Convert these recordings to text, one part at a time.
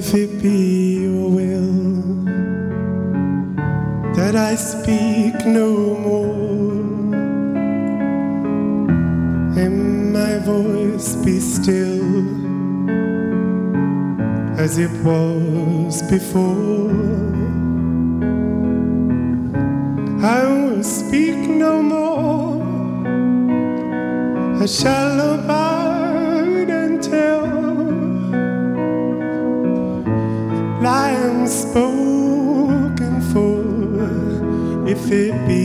if it be your will that I speak no more and my voice be still as it was before. I will speak no more, I shall abide. it be?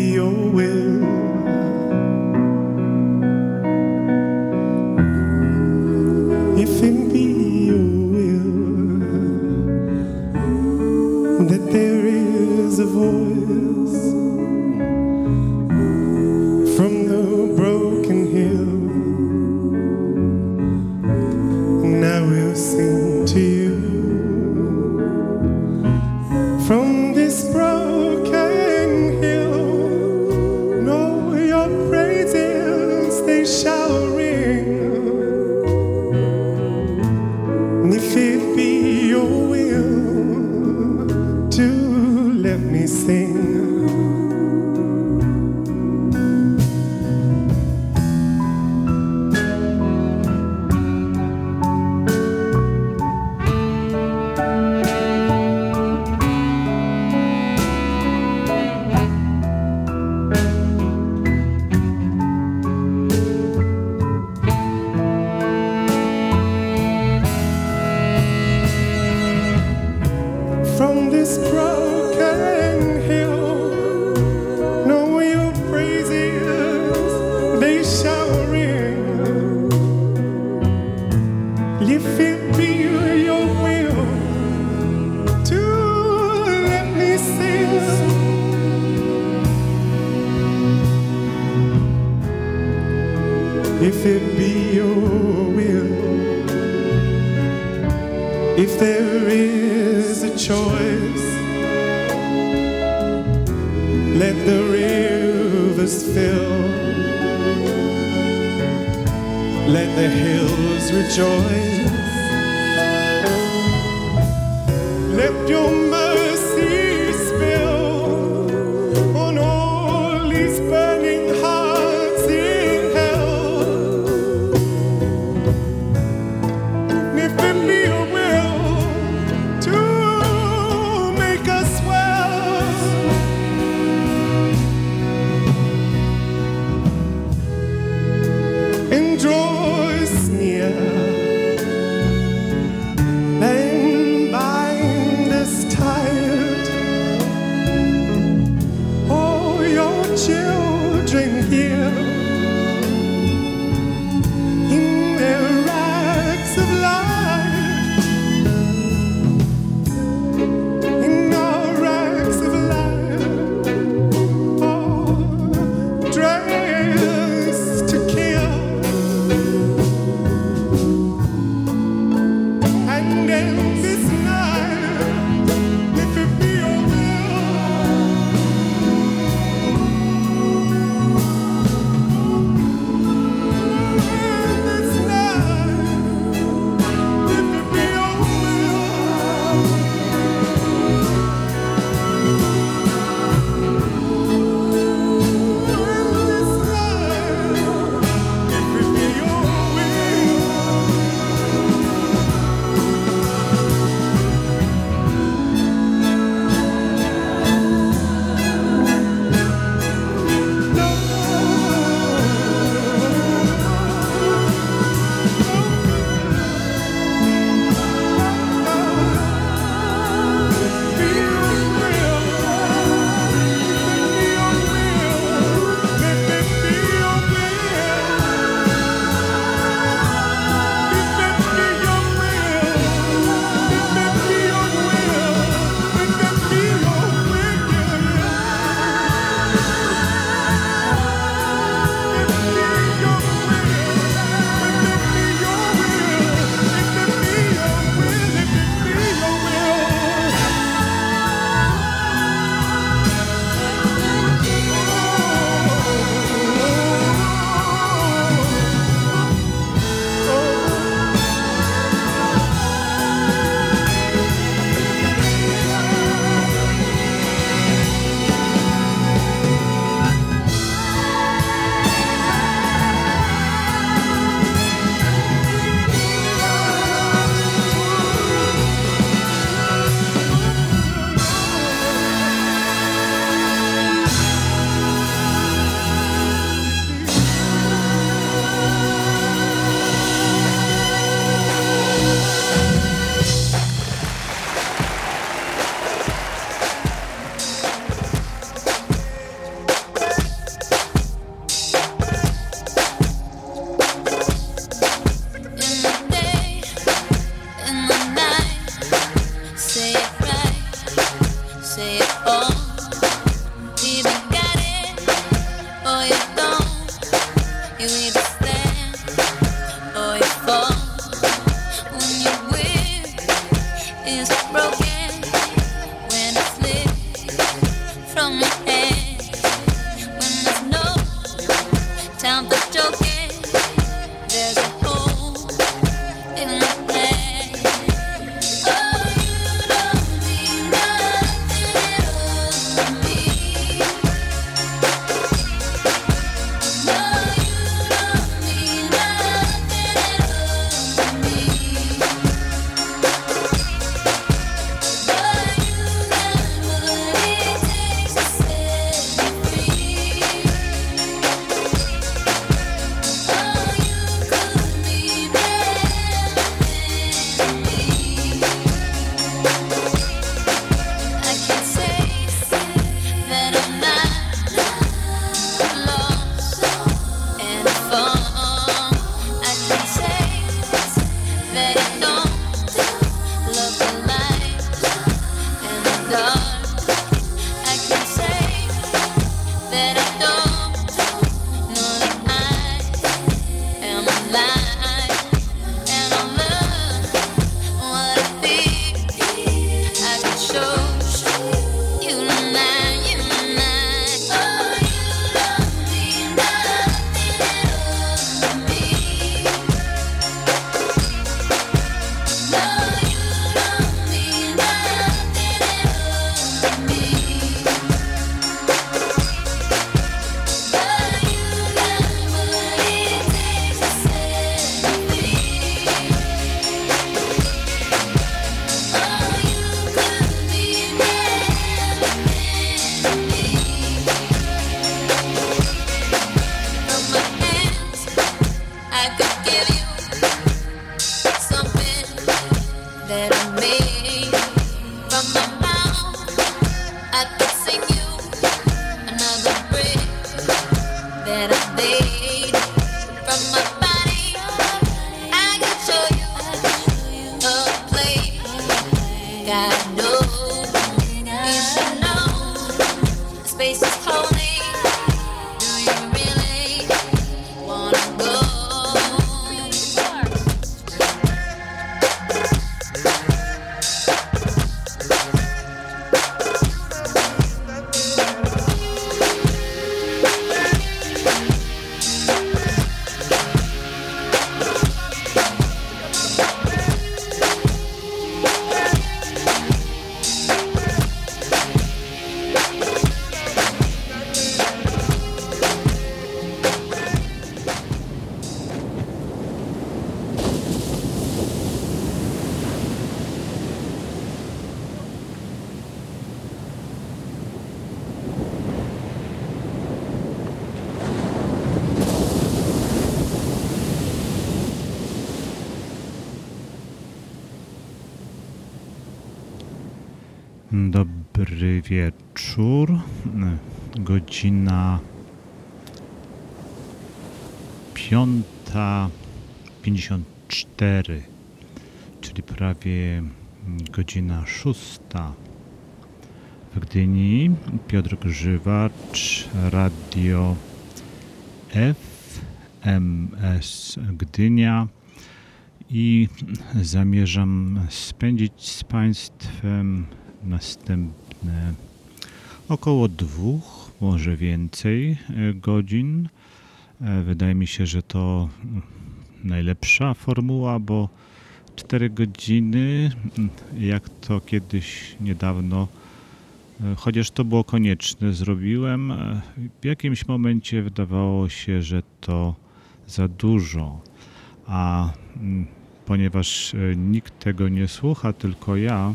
54, czyli prawie mm, godzina 6 w Gdyni. Piotr Grzywacz, Radio FMS Gdynia i zamierzam spędzić z Państwem następne około dwóch, może więcej e, godzin. E, wydaje mi się, że to mm, najlepsza formuła, bo 4 godziny, jak to kiedyś niedawno, e, chociaż to było konieczne, zrobiłem, w jakimś momencie wydawało się, że to za dużo. A ponieważ nikt tego nie słucha, tylko ja,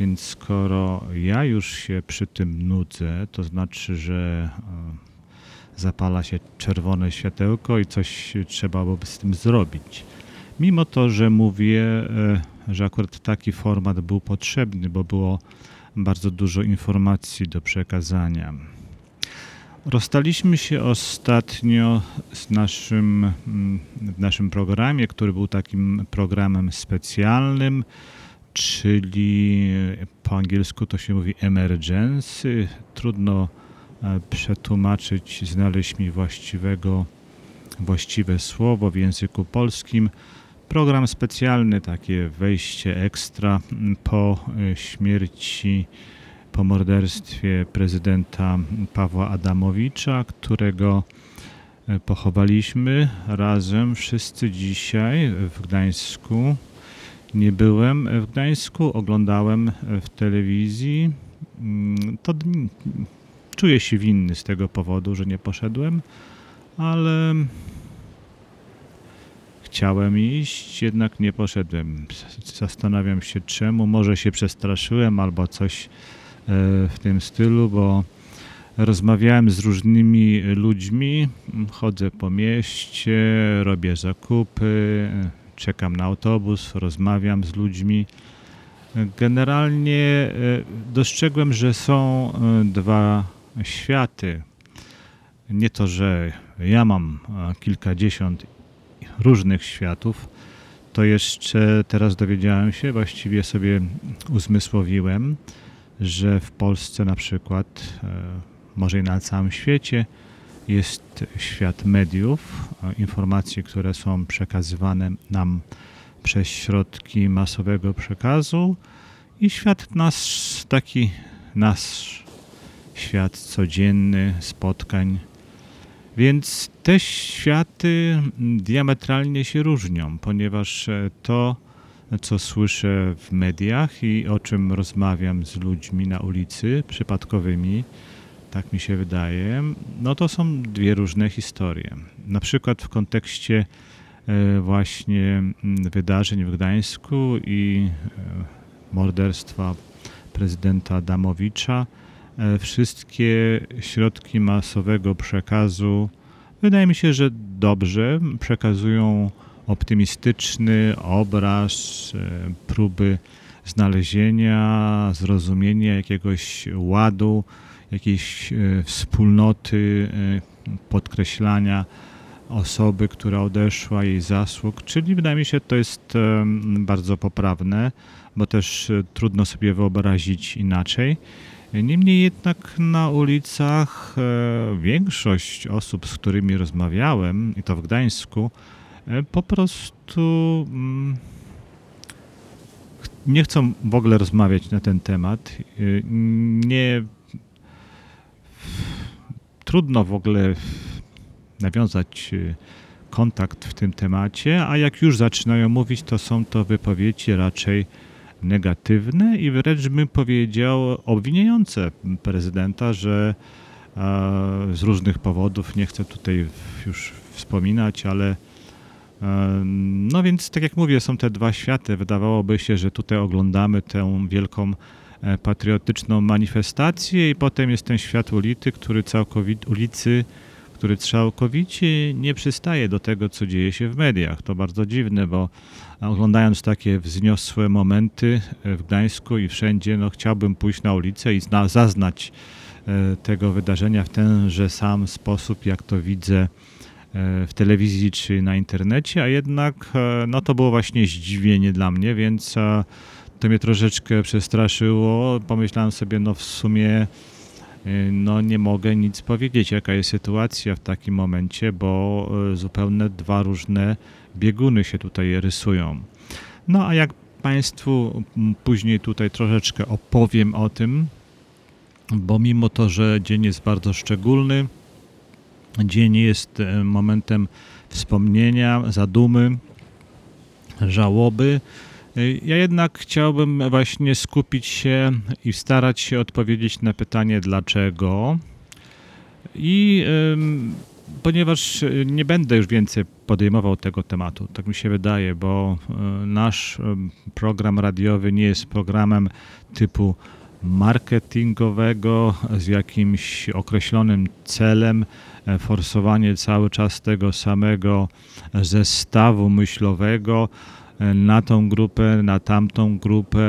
więc skoro ja już się przy tym nudzę, to znaczy, że e, zapala się czerwone światełko i coś trzeba byłoby z tym zrobić. Mimo to, że mówię, e, że akurat taki format był potrzebny, bo było bardzo dużo informacji do przekazania. Rozstaliśmy się ostatnio z naszym, mm, w naszym programie, który był takim programem specjalnym czyli po angielsku to się mówi emergency. Trudno przetłumaczyć, znaleźć mi właściwego, właściwe słowo w języku polskim. Program specjalny, takie wejście ekstra po e, śmierci, po morderstwie prezydenta Pawła Adamowicza, którego e, pochowaliśmy razem wszyscy dzisiaj w Gdańsku. Nie byłem w Gdańsku, oglądałem w telewizji. Mm, To czuję się winny z tego powodu, że nie poszedłem, ale chciałem iść, jednak nie poszedłem. Zastanawiam się czemu. Może się przestraszyłem albo coś e, w tym stylu, bo rozmawiałem z różnymi ludźmi, chodzę po mieście, robię zakupy, czekam na autobus, rozmawiam z ludźmi. Generalnie e, dostrzegłem, że są e, dwa światy. Nie to, że ja mam kilkadziesiąt różnych światów, to jeszcze teraz dowiedziałem się, właściwie sobie uzmysłowiłem, że w Polsce na przykład, e, może i na całym świecie, jest świat mediów, informacji, które są przekazywane nam przez środki masowego przekazu i świat nasz, taki nasz świat codzienny, spotkań. Więc te światy diametralnie się różnią, ponieważ e, to, co słyszę w mediach i o czym rozmawiam z ludźmi na ulicy przypadkowymi, tak mi się wydaje, no to są dwie różne historie. Na przykład w kontekście e, właśnie mm, wydarzeń w Gdańsku i e, morderstwa prezydenta Adamowicza, e, wszystkie środki masowego przekazu, wydaje mi się, że dobrze przekazują optymistyczny obraz e, próby znalezienia, zrozumienia jakiegoś ładu, jakiejś e, wspólnoty, e, podkreślania osoby, która odeszła, jej zasług, czyli wydaje mi się, to jest bardzo poprawne, bo też e, trudno sobie wyobrazić inaczej. Niemniej jednak na ulicach e, większość osób, z którymi rozmawiałem, i to w Gdańsku, e, po prostu mm, nie chcą w ogóle rozmawiać na ten temat. E, Nie trudno w ogóle nawiązać kontakt w tym temacie, a jak już zaczynają mówić, to są to wypowiedzi raczej negatywne i wręcz bym powiedział obwiniające prezydenta, że e, z różnych powodów, nie chcę tutaj już wspominać, ale e, no więc tak jak mówię, są te dwa światy. Wydawałoby się, że tutaj oglądamy tę wielką e, patriotyczną manifestację i potem jest ten świat ulicy, który całkowicie, ulicy, który całkowicie nie przystaje do tego, co dzieje się w mediach. To bardzo dziwne, bo oglądając takie wzniosłe momenty e, w Gdańsku i wszędzie, no chciałbym pójść na ulicę i zna, zaznać e, tego wydarzenia w tenże sam sposób, jak to widzę e, w telewizji czy na internecie, a jednak no to było właśnie zdziwienie dla mnie, więc to mnie troszeczkę przestraszyło. Pomyślałem sobie, no w sumie no nie mogę nic powiedzieć, jaka jest sytuacja w takim momencie, bo zupełnie dwa różne bieguny się tutaj rysują. No a jak Państwu później tutaj troszeczkę opowiem o tym, bo mimo to, że dzień jest bardzo szczególny, dzień jest e, momentem wspomnienia, zadumy, żałoby, y, ja jednak chciałbym właśnie skupić się i starać się odpowiedzieć na pytanie dlaczego. I ponieważ y, nie będę już więcej podejmował tego tematu, tak mi się wydaje, bo y, nasz ym, program radiowy nie jest programem typu marketingowego z jakimś określonym celem, e, forsowanie cały czas tego samego zestawu myślowego e, na tą grupę, na tamtą grupę,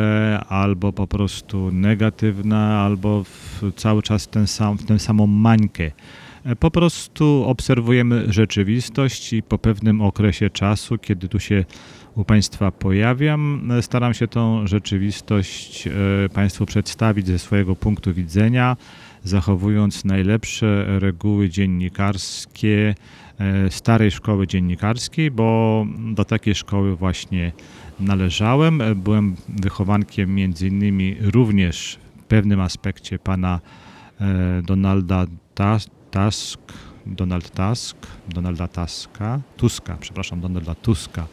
albo po prostu negatywna, albo w, cały czas ten sam, tę samą mańkę. Po prostu obserwujemy rzeczywistość i po pewnym okresie czasu, kiedy tu się u Państwa pojawiam. Staram się tą rzeczywistość e, Państwu przedstawić ze swojego punktu widzenia, zachowując najlepsze reguły dziennikarskie e, starej szkoły dziennikarskiej, bo do takiej szkoły właśnie należałem. Byłem wychowankiem między innymi również w pewnym aspekcie pana e, Donalda Tusk, Donald Tusk, Donalda Tuska, Tuska, przepraszam, Donalda Tuska.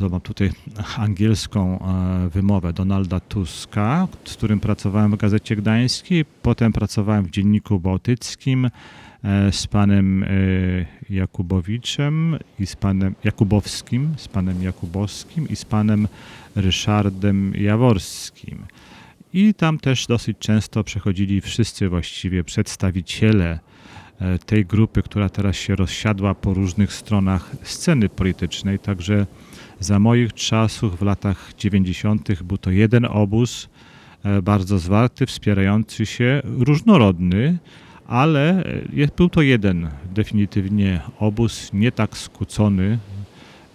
Mam tutaj angielską e, wymowę Donalda Tuska, z którym pracowałem w Gazecie Gdańskiej, potem pracowałem w Dzienniku Bałtyckim e, z panem e, Jakubowiczem i z panem Jakubowskim, z panem Jakubowskim i z panem Ryszardem Jaworskim. I tam też dosyć często przechodzili wszyscy właściwie przedstawiciele tej grupy, która teraz się rozsiadła po różnych stronach sceny politycznej. Także za moich czasów w latach 90. był to jeden obóz, e, bardzo zwarty, wspierający się, różnorodny, ale e, był to jeden definitywnie obóz, nie tak skłócony,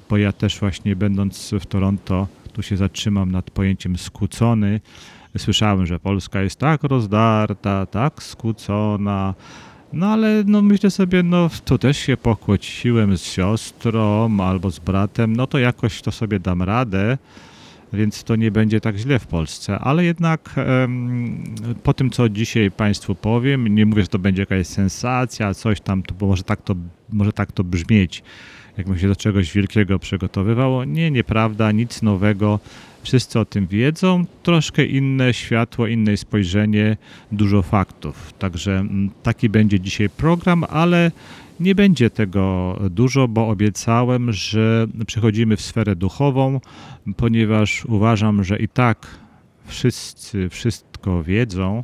bo ja też właśnie będąc w Toronto, tu się zatrzymam nad pojęciem skłócony, słyszałem, że Polska jest tak rozdarta, tak skłócona, no ale no myślę sobie, no to też się pokłóciłem z siostrą albo z bratem, no to jakoś to sobie dam radę, więc to nie będzie tak źle w Polsce. Ale jednak po tym, co dzisiaj Państwu powiem, nie mówię, że to będzie jakaś sensacja, coś tam, bo może tak to, może tak to brzmieć, jakbym się do czegoś wielkiego przygotowywało. Nie, nieprawda, nic nowego. Wszyscy o tym wiedzą, troszkę inne światło, inne spojrzenie, dużo faktów. Także mm, taki będzie dzisiaj program, ale nie będzie tego dużo, bo obiecałem, że przechodzimy w sferę duchową, ponieważ uważam, że i tak wszyscy wszystko wiedzą.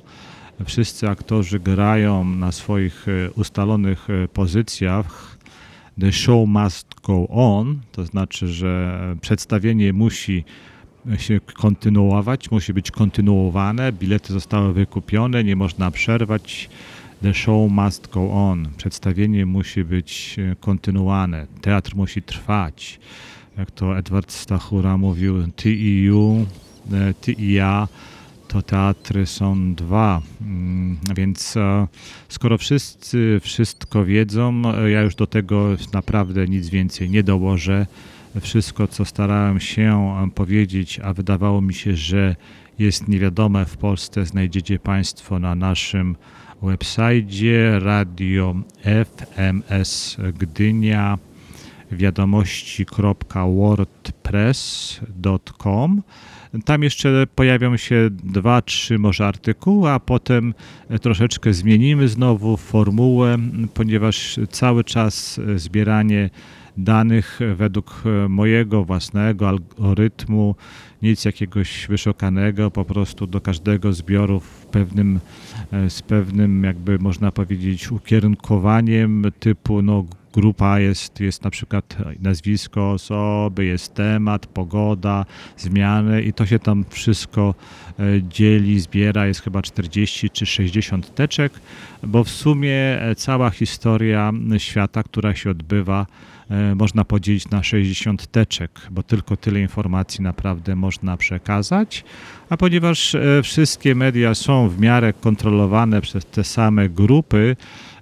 Wszyscy aktorzy grają na swoich e, ustalonych e, pozycjach. The show must go on, to znaczy, że przedstawienie musi się kontynuować, musi być kontynuowane, bilety zostały wykupione, nie można przerwać. The show must go on. Przedstawienie musi być e, kontynuowane. Teatr musi trwać. Jak to Edward Stachura mówił, ty i you, e, ty i ja, to teatry są dwa. Mm, więc e, skoro wszyscy wszystko wiedzą, ja już do tego naprawdę nic więcej nie dołożę wszystko, co starałem się powiedzieć, a wydawało mi się, że jest niewiadome w Polsce, znajdziecie Państwo na naszym website radio FMS Gdynia wiadomości.wordpress.com. Tam jeszcze pojawią się dwa, trzy może artykuły, a potem troszeczkę zmienimy znowu formułę, ponieważ cały czas zbieranie danych według e, mojego własnego algorytmu, nic jakiegoś wyszukanego, po prostu do każdego zbioru w pewnym, e, z pewnym jakby można powiedzieć ukierunkowaniem typu no grupa jest, jest na przykład nazwisko osoby, jest temat, pogoda, zmiany i to się tam wszystko e, dzieli, zbiera, jest chyba 40 czy 60 teczek, bo w sumie cała historia świata, która się odbywa, można podzielić na 60 teczek, bo tylko tyle informacji naprawdę można przekazać. A ponieważ e, wszystkie media są w miarę kontrolowane przez te same grupy,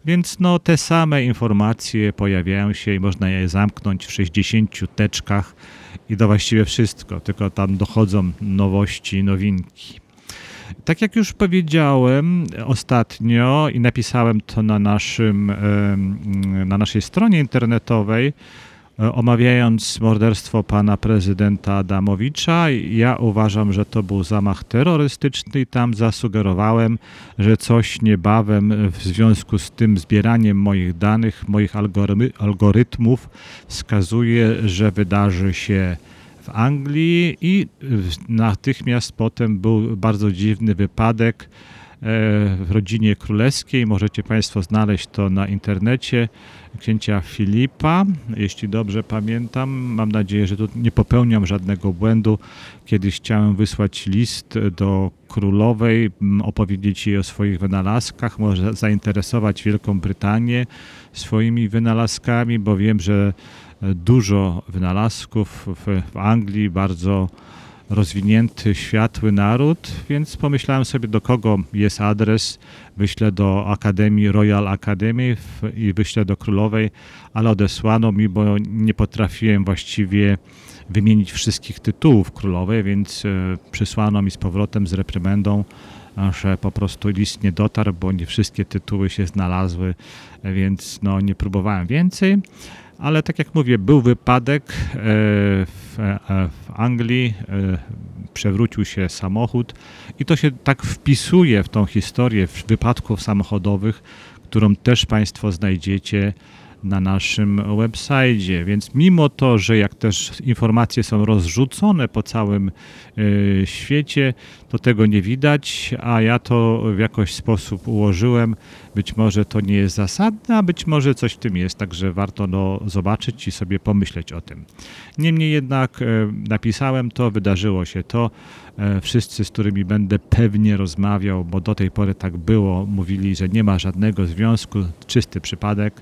więc no, te same informacje pojawiają się i można je zamknąć w 60 teczkach i to właściwie wszystko, tylko tam dochodzą nowości, nowinki. Tak jak już powiedziałem ostatnio i napisałem to na, naszym, na naszej stronie internetowej, e, omawiając morderstwo pana prezydenta Adamowicza, ja uważam, że to był zamach terrorystyczny i tam zasugerowałem, że coś niebawem w związku z tym zbieraniem moich danych, moich algorytmów wskazuje, że wydarzy się w Anglii i natychmiast potem był bardzo dziwny wypadek, w rodzinie królewskiej. Możecie Państwo znaleźć to na internecie księcia Filipa, jeśli dobrze pamiętam. Mam nadzieję, że tu nie popełniam żadnego błędu. Kiedyś chciałem wysłać list do królowej, opowiedzieć jej o swoich wynalazkach, może zainteresować Wielką Brytanię swoimi wynalazkami, bo wiem, że dużo wynalazków w, w Anglii, bardzo rozwinięty, światły naród, więc pomyślałem sobie, do kogo jest adres. Wyślę do Akademii, Royal Academy i wyślę do Królowej, ale odesłano mi, bo nie potrafiłem właściwie wymienić wszystkich tytułów Królowej, więc e, przysłano mi z powrotem z reprymendą, że po prostu list nie dotarł, bo nie wszystkie tytuły się znalazły, więc no, nie próbowałem więcej ale tak jak mówię, był wypadek e, w, e, w Anglii, e, przewrócił się samochód i to się tak wpisuje w tą historię wypadków samochodowych, którą też Państwo znajdziecie na naszym website. Więc mimo to, że jak też informacje są rozrzucone po całym y, świecie, to tego nie widać, a ja to w jakiś sposób ułożyłem. Być może to nie jest zasadne, a być może coś w tym jest, także warto no, zobaczyć i sobie pomyśleć o tym. Niemniej jednak y, napisałem to, wydarzyło się to. Y, wszyscy, z którymi będę pewnie rozmawiał, bo do tej pory tak było, mówili, że nie ma żadnego związku, czysty przypadek.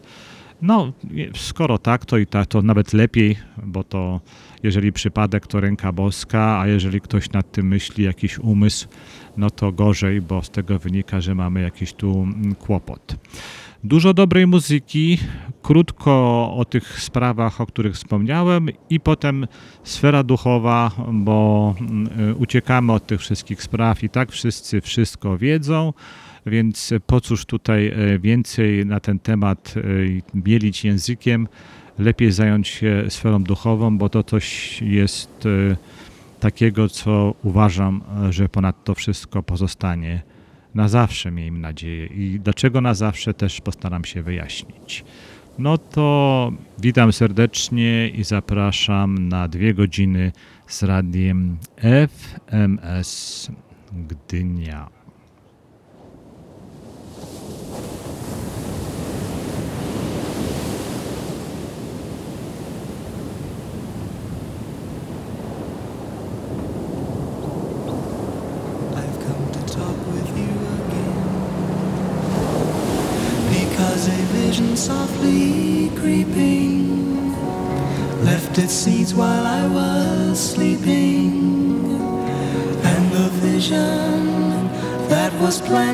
No, skoro tak, to i tak, to nawet lepiej, bo to jeżeli przypadek, to ręka boska, a jeżeli ktoś nad tym myśli, jakiś umysł, no to gorzej, bo z tego wynika, że mamy jakiś tu mm, kłopot. Dużo dobrej muzyki, krótko o tych sprawach, o których wspomniałem, i potem sfera duchowa, bo mm, uciekamy od tych wszystkich spraw i tak wszyscy wszystko wiedzą więc po cóż tutaj e, więcej na ten temat e, bielić językiem, lepiej zająć się sferą duchową, bo to coś jest e, takiego, co uważam, że ponad to wszystko pozostanie na zawsze, miejmy nadzieję. I dlaczego na zawsze też postaram się wyjaśnić. No to witam serdecznie i zapraszam na dwie godziny z radiem FMS Gdynia.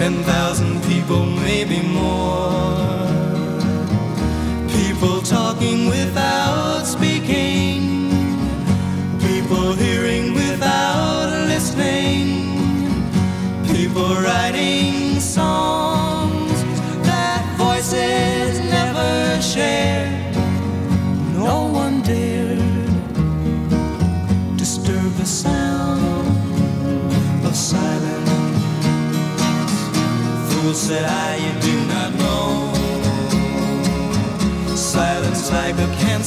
10,000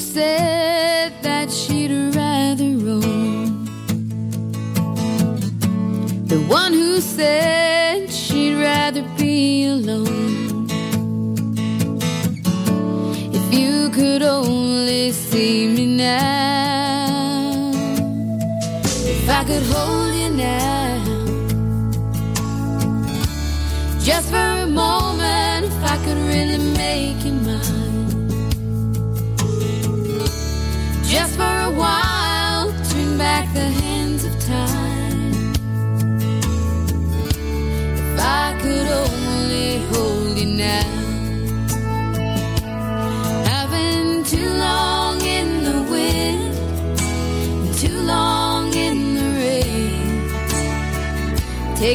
said that she'd rather roam, the one who said she'd rather be alone. If you could only see me now,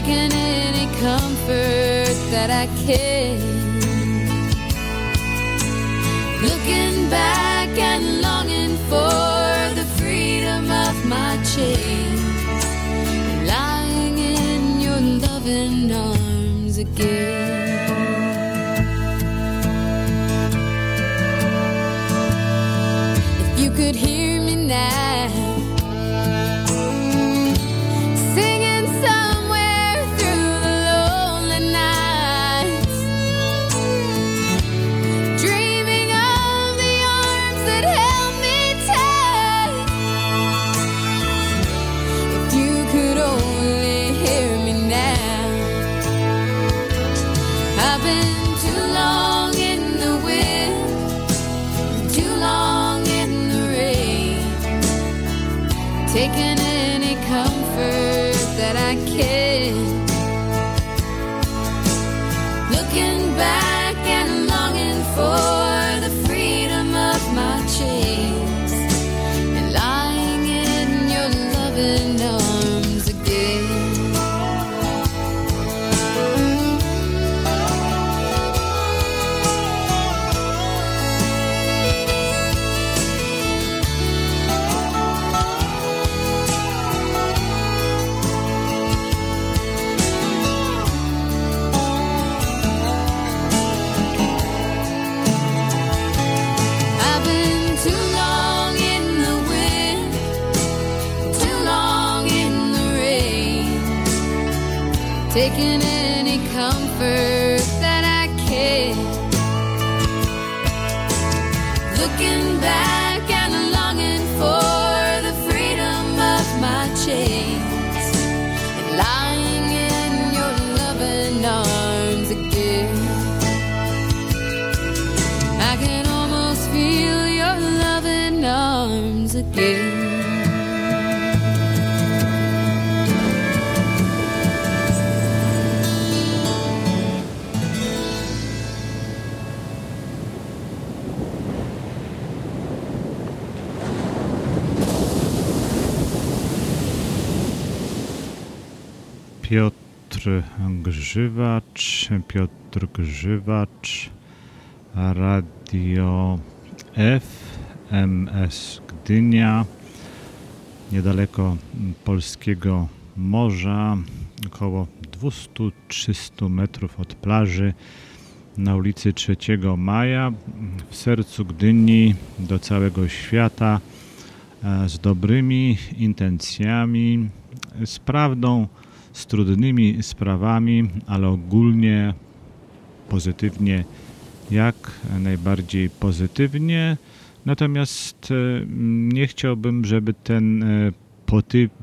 taking any comfort that I can. Looking back and longing for the freedom of my chains, lying in your loving arms again. If you could hear me now. Grzywacz, Piotr Grzywacz, Radio FMS Gdynia, niedaleko polskiego morza, około 200-300 metrów od plaży na ulicy 3 Maja, w sercu Gdyni, do całego świata, e, z dobrymi intencjami, z prawdą, z trudnymi sprawami, ale ogólnie pozytywnie, jak najbardziej pozytywnie. Natomiast e, nie chciałbym, żeby ten e,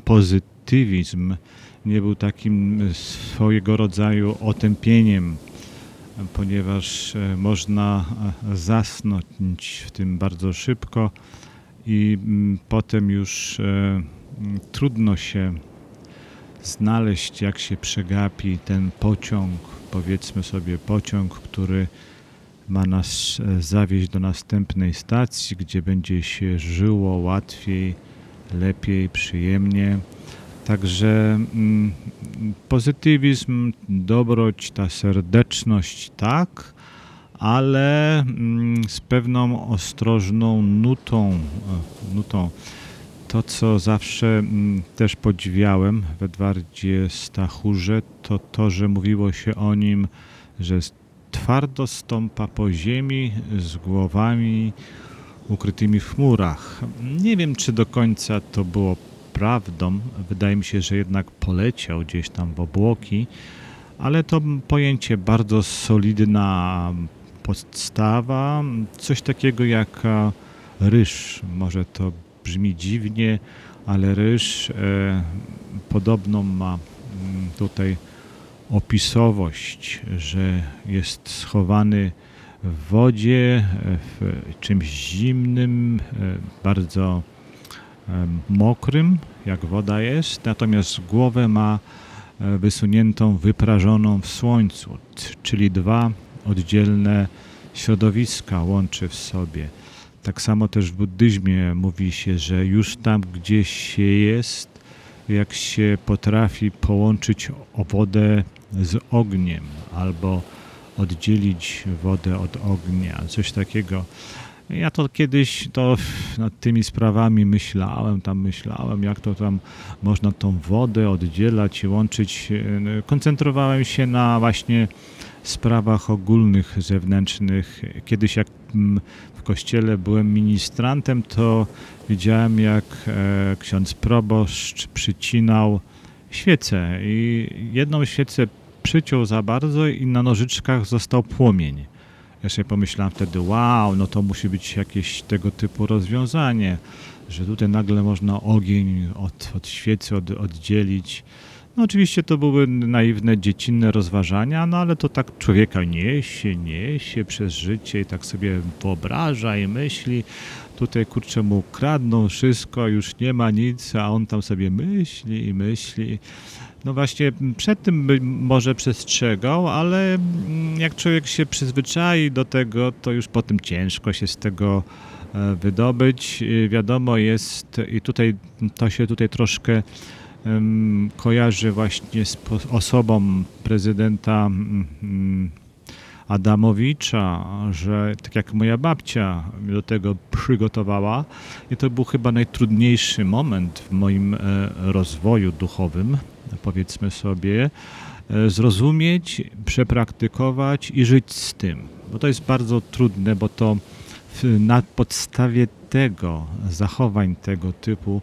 pozytywizm nie był takim swojego rodzaju otępieniem, ponieważ e, można zasnąć w tym bardzo szybko i mm, potem już trudno się znaleźć, jak się przegapi ten pociąg, powiedzmy sobie pociąg, który ma nas e, zawieźć do następnej stacji, gdzie będzie się żyło łatwiej, lepiej, przyjemnie. Także mm, pozytywizm, dobroć, ta serdeczność tak, ale mm, z pewną ostrożną nutą, e, nutą to, co zawsze mm, też podziwiałem w Edwardzie Stachurze, to to, że mówiło się o nim, że twardo stąpa po ziemi z głowami ukrytymi w chmurach. Nie wiem, czy do końca to było prawdą. Wydaje mi się, że jednak poleciał gdzieś tam w obłoki, ale to pojęcie bardzo solidna podstawa, coś takiego jak ryż. Może to brzmi dziwnie, ale ryż e, podobną ma mm, tutaj opisowość, że jest schowany w wodzie, w czymś zimnym, e, bardzo e, mokrym, jak woda jest, natomiast głowę ma e, wysuniętą, wyprażoną w słońcu, czyli dwa oddzielne środowiska łączy w sobie. Tak samo też w buddyzmie mówi się, że już tam gdzieś się jest, jak się potrafi połączyć wodę z ogniem albo oddzielić wodę od ognia, coś takiego. Ja to kiedyś to nad tymi sprawami myślałem, tam myślałem, jak to tam można tą wodę oddzielać i łączyć. Koncentrowałem się na właśnie sprawach ogólnych, zewnętrznych. Kiedyś jak w kościele byłem ministrantem, to widziałem jak e, ksiądz proboszcz przycinał świecę i jedną świecę przyciął za bardzo i na nożyczkach został płomień. Ja sobie pomyślałem wtedy, wow, no to musi być jakieś tego typu rozwiązanie, że tutaj nagle można ogień od, od świecy od, oddzielić. No oczywiście to były naiwne, dziecinne rozważania, no ale to tak człowieka niesie, niesie przez życie i tak sobie wyobraża i myśli. Tutaj kurczę mu kradną wszystko, już nie ma nic, a on tam sobie myśli i myśli. No właśnie przed tym może przestrzegał, ale mm, jak człowiek się przyzwyczai do tego, to już potem ciężko się z tego e, wydobyć. Wiadomo jest, i tutaj to się tutaj troszkę kojarzy właśnie z osobą prezydenta um, Adamowicza, że tak jak moja babcia do tego przygotowała, i to był chyba najtrudniejszy moment w moim e, rozwoju duchowym, powiedzmy sobie, e, zrozumieć, przepraktykować i żyć z tym. Bo to jest bardzo trudne, bo to na podstawie tego, zachowań tego typu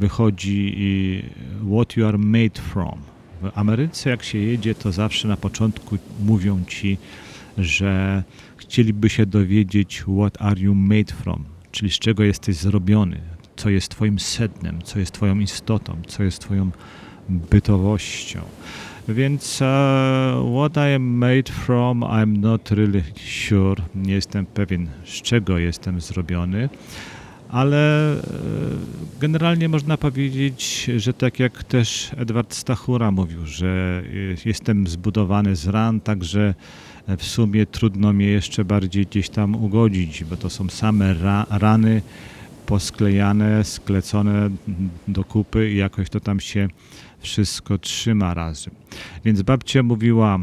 wychodzi what you are made from. W Ameryce jak się jedzie, to zawsze na początku mówią ci, że chcieliby się dowiedzieć what are you made from, czyli z czego jesteś zrobiony, co jest twoim sednem, co jest twoją istotą, co jest twoją bytowością. Więc uh, what I am made from, I'm not really sure. Nie jestem pewien, z czego jestem zrobiony, ale uh, generalnie można powiedzieć, że tak jak też Edward Stachura mówił, że jestem zbudowany z ran, także w sumie trudno mnie jeszcze bardziej gdzieś tam ugodzić, bo to są same ra rany posklejane, sklecone do kupy i jakoś to tam się wszystko trzyma razem. Więc babcia mówiła,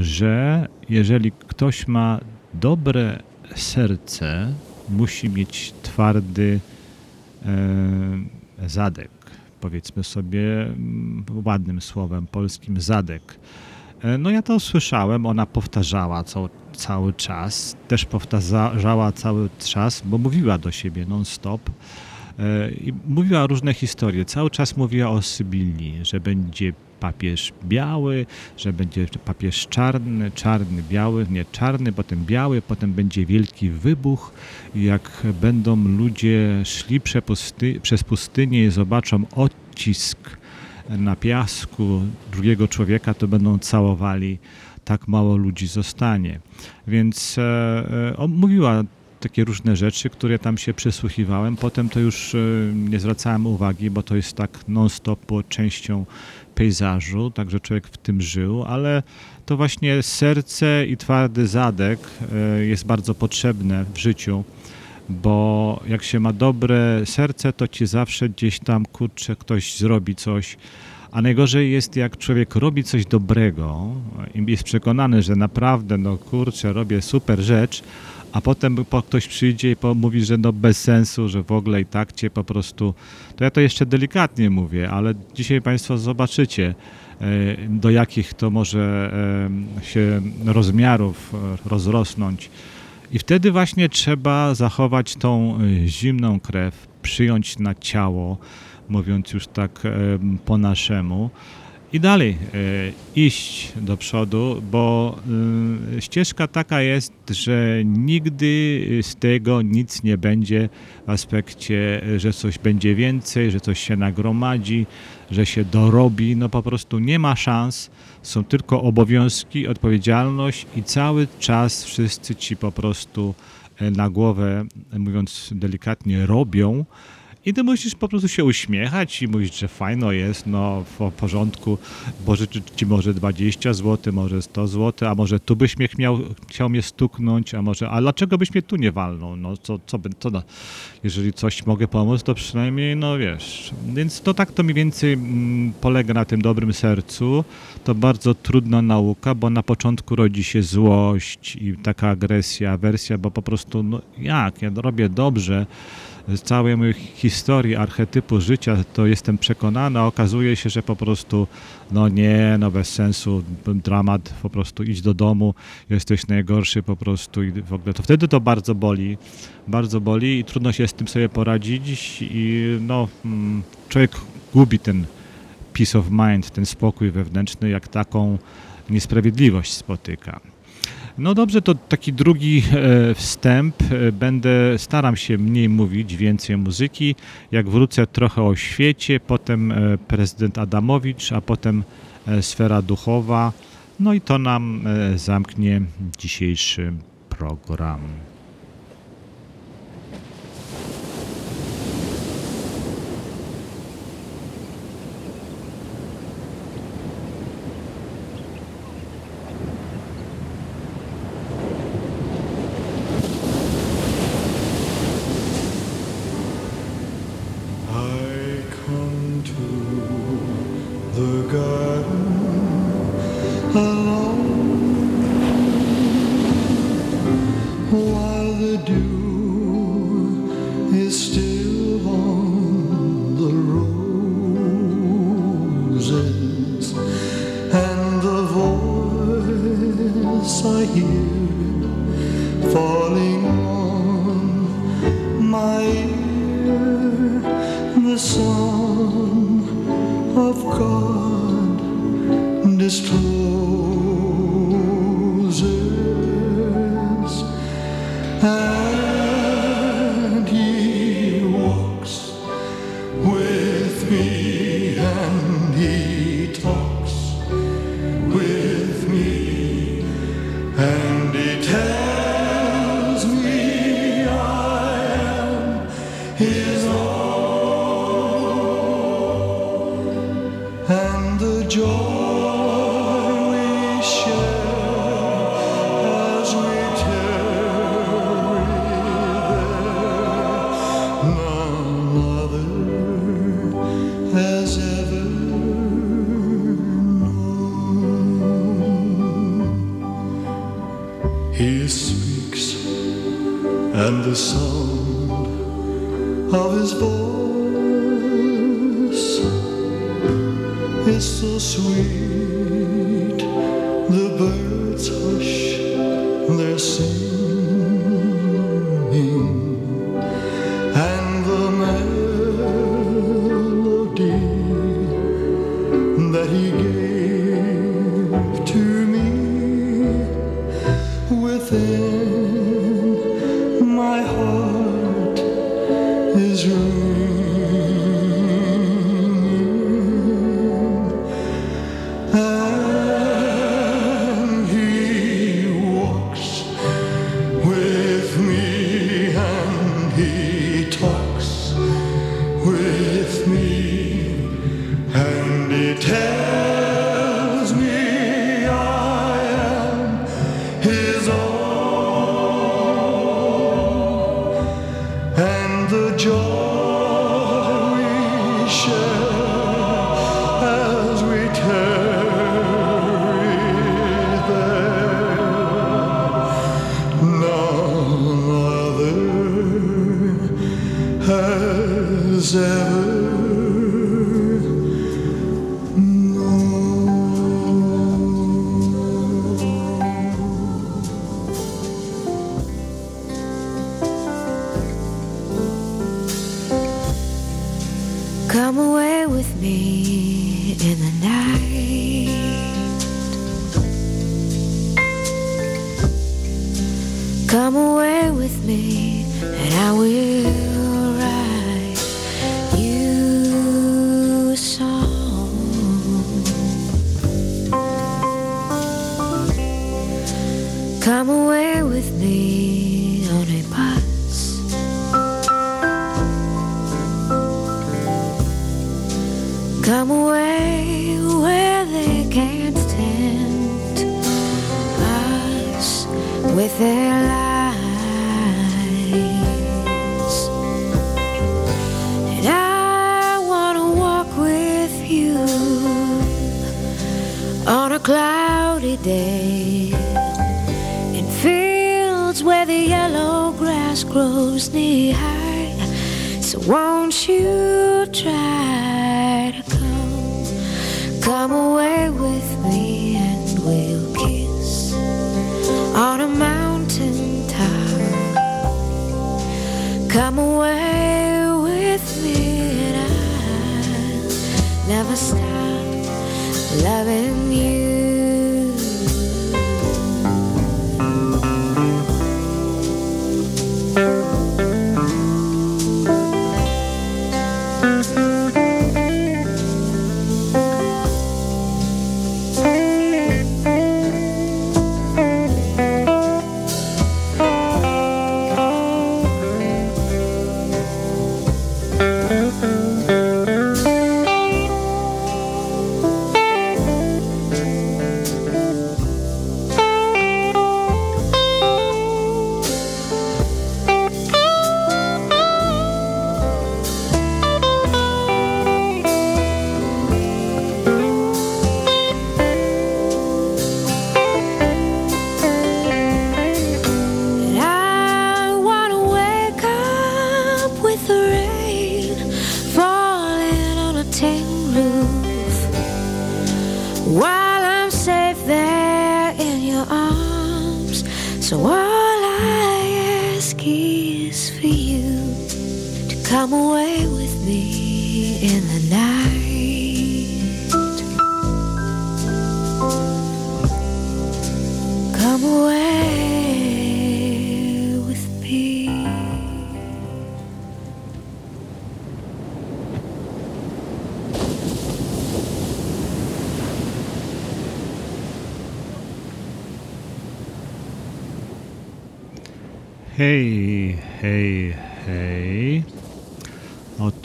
że jeżeli ktoś ma dobre serce, musi mieć twardy e, zadek. Powiedzmy sobie mm, ładnym słowem polskim zadek. E, no ja to słyszałem, ona powtarzała cały, cały czas, też powtarzała cały czas, bo mówiła do siebie non-stop E, I mówiła różne historie. Cały czas mówiła o Sybilii, że będzie papież biały, że będzie papież czarny, czarny, biały, nie czarny, potem biały, potem będzie wielki wybuch jak będą ludzie szli przez pustynię i zobaczą odcisk na piasku drugiego człowieka, to będą całowali, tak mało ludzi zostanie. Więc e, e, mówiła takie różne rzeczy, które tam się przysłuchiwałem. Potem to już e, nie zwracałem uwagi, bo to jest tak non-stop było częścią pejzażu, także człowiek w tym żył, ale to właśnie serce i twardy zadek e, jest bardzo potrzebne w życiu, bo jak się ma dobre serce, to ci zawsze gdzieś tam, kurczę, ktoś zrobi coś, a najgorzej jest, jak człowiek robi coś dobrego i jest przekonany, że naprawdę, no kurczę, robię super rzecz, a potem po, ktoś przyjdzie i mówi, że no bez sensu, że w ogóle i tak cię po prostu, to ja to jeszcze delikatnie mówię, ale dzisiaj Państwo zobaczycie, e, do jakich to może e, się rozmiarów e, rozrosnąć. I wtedy właśnie trzeba zachować tą zimną krew, przyjąć na ciało, mówiąc już tak po naszemu, i dalej e, iść do przodu, bo e, ścieżka taka jest, że nigdy z tego nic nie będzie w aspekcie, że coś będzie więcej, że coś się nagromadzi, że się dorobi. No po prostu nie ma szans. Są tylko obowiązki, odpowiedzialność i cały czas wszyscy ci po prostu e, na głowę, mówiąc delikatnie, robią. I ty musisz po prostu się uśmiechać i mówić, że fajno jest, no w porządku, bo życzy ci może 20 zł, może 100 zł, a może tu byś mnie miał, chciał mnie stuknąć, a może, a dlaczego byś mnie tu nie walnął? No co, co, co no, jeżeli coś mogę pomóc, to przynajmniej, no wiesz. Więc to tak to mniej więcej mm, polega na tym dobrym sercu. To bardzo trudna nauka, bo na początku rodzi się złość i taka agresja, awersja, bo po prostu, no jak, ja robię dobrze, całej mojej historii, archetypu życia, to jestem przekonany, a okazuje się, że po prostu, no nie, no bez sensu, dramat, po prostu idź do domu, jesteś najgorszy po prostu i w ogóle to wtedy to bardzo boli, bardzo boli i trudno się z tym sobie poradzić i no, mm, człowiek gubi ten peace of mind, ten spokój wewnętrzny, jak taką niesprawiedliwość spotyka. No dobrze, to taki drugi e, wstęp. E, Będę, staram się mniej mówić, więcej muzyki. Jak wrócę trochę o świecie, potem e, prezydent Adamowicz, a potem sfera duchowa. No i to nam zamknie dzisiejszy program.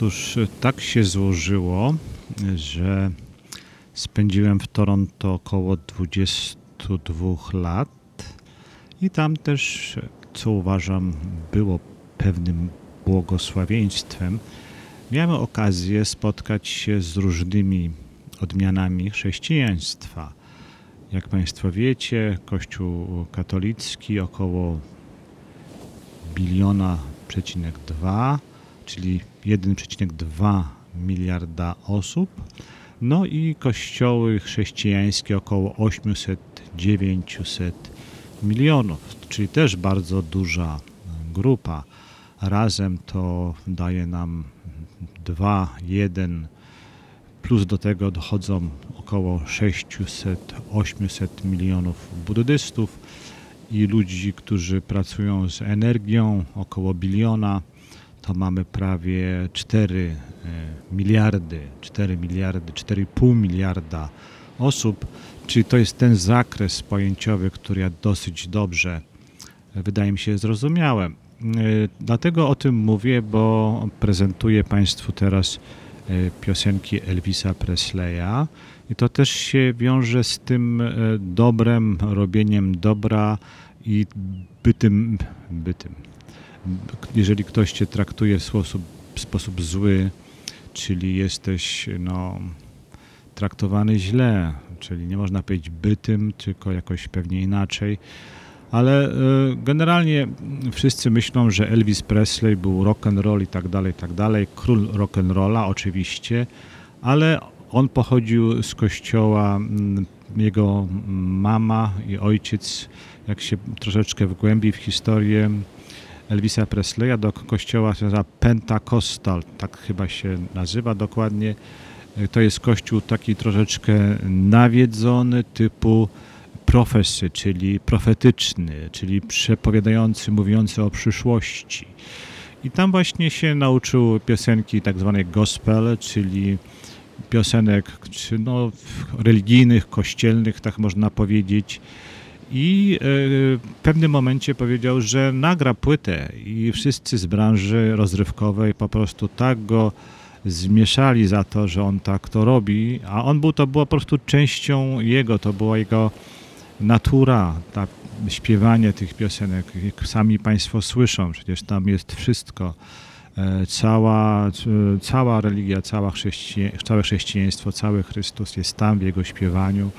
Otóż tak się złożyło, że spędziłem w Toronto około 22 lat i tam też, co uważam, było pewnym błogosławieństwem. Miałem okazję spotkać się z różnymi odmianami chrześcijaństwa. Jak Państwo wiecie, Kościół katolicki około biliona przecinek 2, czyli 1,2 miliarda osób. No i kościoły chrześcijańskie około 800-900 milionów, czyli też bardzo duża grupa. Razem to daje nam 2, 1, plus do tego dochodzą około 600-800 milionów buddystów i ludzi, którzy pracują z energią, około biliona, to mamy prawie 4 e, miliardy, 4 miliardy, 4,5 miliarda osób, czyli to jest ten zakres pojęciowy, który ja dosyć dobrze, e, wydaje mi się, zrozumiałem. E, Dlatego o tym mówię, bo prezentuję Państwu teraz piosenki Elvisa Presleya i to też się wiąże z tym dobrem, robieniem dobra i bytym, bytym. Jeżeli ktoś cię traktuje w sposób, w sposób zły, czyli jesteś no, traktowany źle, czyli nie można powiedzieć bytym, tylko jakoś pewnie inaczej. Ale e, generalnie wszyscy myślą, że Elvis Presley był rock and roll i tak dalej, i tak dalej. Król rock and rolla oczywiście, ale on pochodził z kościoła, mm, jego mama i ojciec, jak się troszeczkę wgłębi w historię Elvisa Presleya, do kościoła Pentecostal, tak chyba się nazywa dokładnie. E, To jest kościół taki troszeczkę nawiedzony, typu profesy, czyli profetyczny, czyli przepowiadający, mówiący o przyszłości. I tam właśnie się nauczył piosenki tak zwanej gospel, czyli piosenek no, religijnych, kościelnych, tak można powiedzieć. I e, w pewnym momencie powiedział, że nagra płytę i wszyscy z branży rozrywkowej po prostu tak go zmieszali za to, że on tak to robi, a on był, to było po prostu częścią jego, to była jego natura, ta śpiewanie tych piosenek. Jak sami Państwo słyszą, przecież tam jest wszystko. E, Cała, cała religia, cała chrześci całe chrześcijaństwo, cały Chrystus jest tam w jego śpiewaniu.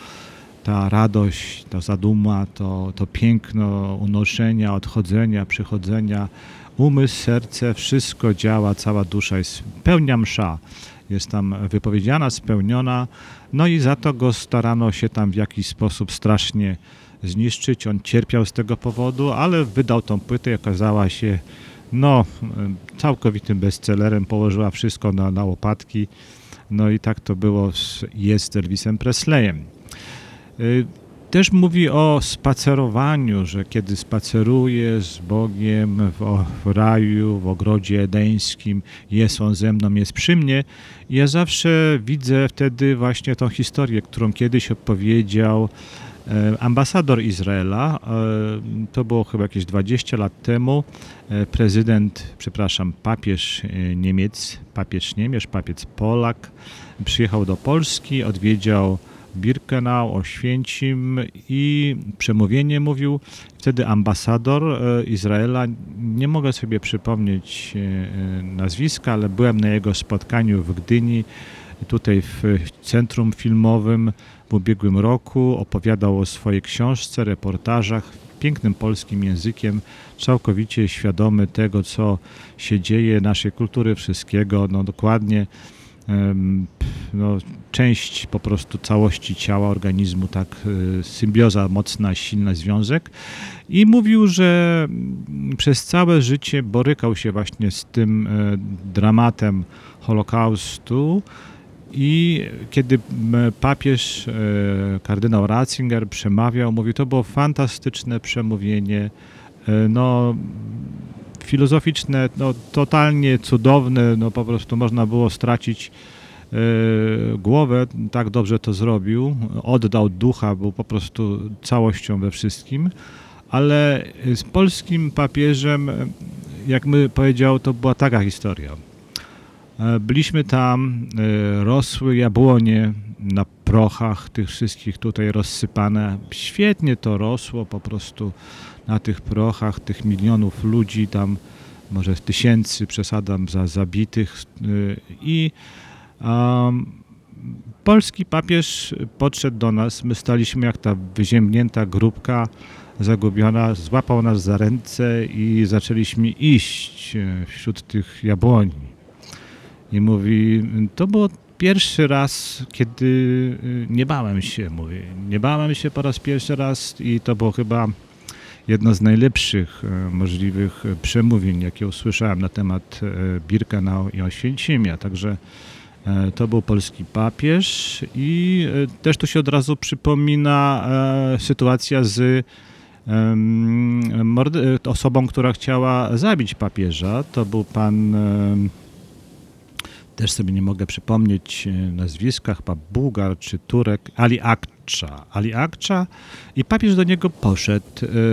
Ta radość, ta zaduma, to, to piękno unoszenia, odchodzenia, przychodzenia, umysł, serce, wszystko działa, cała dusza jest pełnia msza. Jest tam wypowiedziana, spełniona, no i za to go starano się tam w jakiś sposób strasznie zniszczyć. On cierpiał z tego powodu, ale wydał tą płytę i okazała się no, całkowitym bestsellerem, położyła wszystko na, na łopatki. No i tak to było, z, jest z Elvisem Presleyem. Y, Też mówi o spacerowaniu, że kiedy spaceruje z Bogiem w, raju, w ogrodzie edeńskim, jest On ze mną, jest przy mnie. Ja zawsze widzę wtedy właśnie tą historię, którą kiedyś opowiedział e, ambasador Izraela. e, To było chyba jakieś 20 lat temu. E, Prezydent, przepraszam, papież Niemiec, papież Niemiec, papież Polak przyjechał do Polski, odwiedział Birkenau, Oświęcim i przemówienie mówił. Wtedy ambasador e, Izraela, nie mogę sobie przypomnieć e, nazwiska, ale byłem na jego spotkaniu w Gdyni, tutaj w centrum filmowym w ubiegłym roku. Opowiadał o swojej książce, reportażach pięknym polskim językiem, całkowicie świadomy tego, co się dzieje, naszej kultury, wszystkiego, no dokładnie no, część po prostu całości ciała, organizmu, tak, y, symbioza mocna, silny związek. I mówił, że mm, przez całe życie borykał się właśnie z tym e, dramatem Holokaustu. I kiedy papież, e, kardynał Ratzinger przemawiał, mówił, to było fantastyczne przemówienie, e, no, filozoficzne, no, totalnie cudowne, no, po prostu można było stracić e, głowę, tak dobrze to zrobił, oddał ducha, był po prostu całością we wszystkim, ale z polskim papieżem, jak my powiedział, to była taka historia. E, Byliśmy tam, e, rosły jabłonie na prochach tych wszystkich tutaj rozsypane. Świetnie to rosło po prostu na tych prochach, tych milionów ludzi tam, może tysięcy, przesadam, za zabitych. e, I um, polski papież podszedł do nas, my staliśmy jak ta wyziębnięta grupka zagubiona, złapał nas za ręce i zaczęliśmy iść e, wśród tych jabłoni. I mówi, to było pierwszy raz, kiedy y, nie bałem się, mówi. Nie bałem się po raz pierwszy raz i to było chyba jedno z najlepszych e, możliwych e, przemówień, jakie usłyszałem na temat e, Birkenau i Oświęcimia. Także to był polski papież i też tu się od razu przypomina sytuacja z osobą, która chciała zabić papieża. To był pan też sobie nie mogę przypomnieć e, nazwiska, chyba Bułgar czy Turek, Ali Akcza. Ali Akcza i papież do niego poszedł,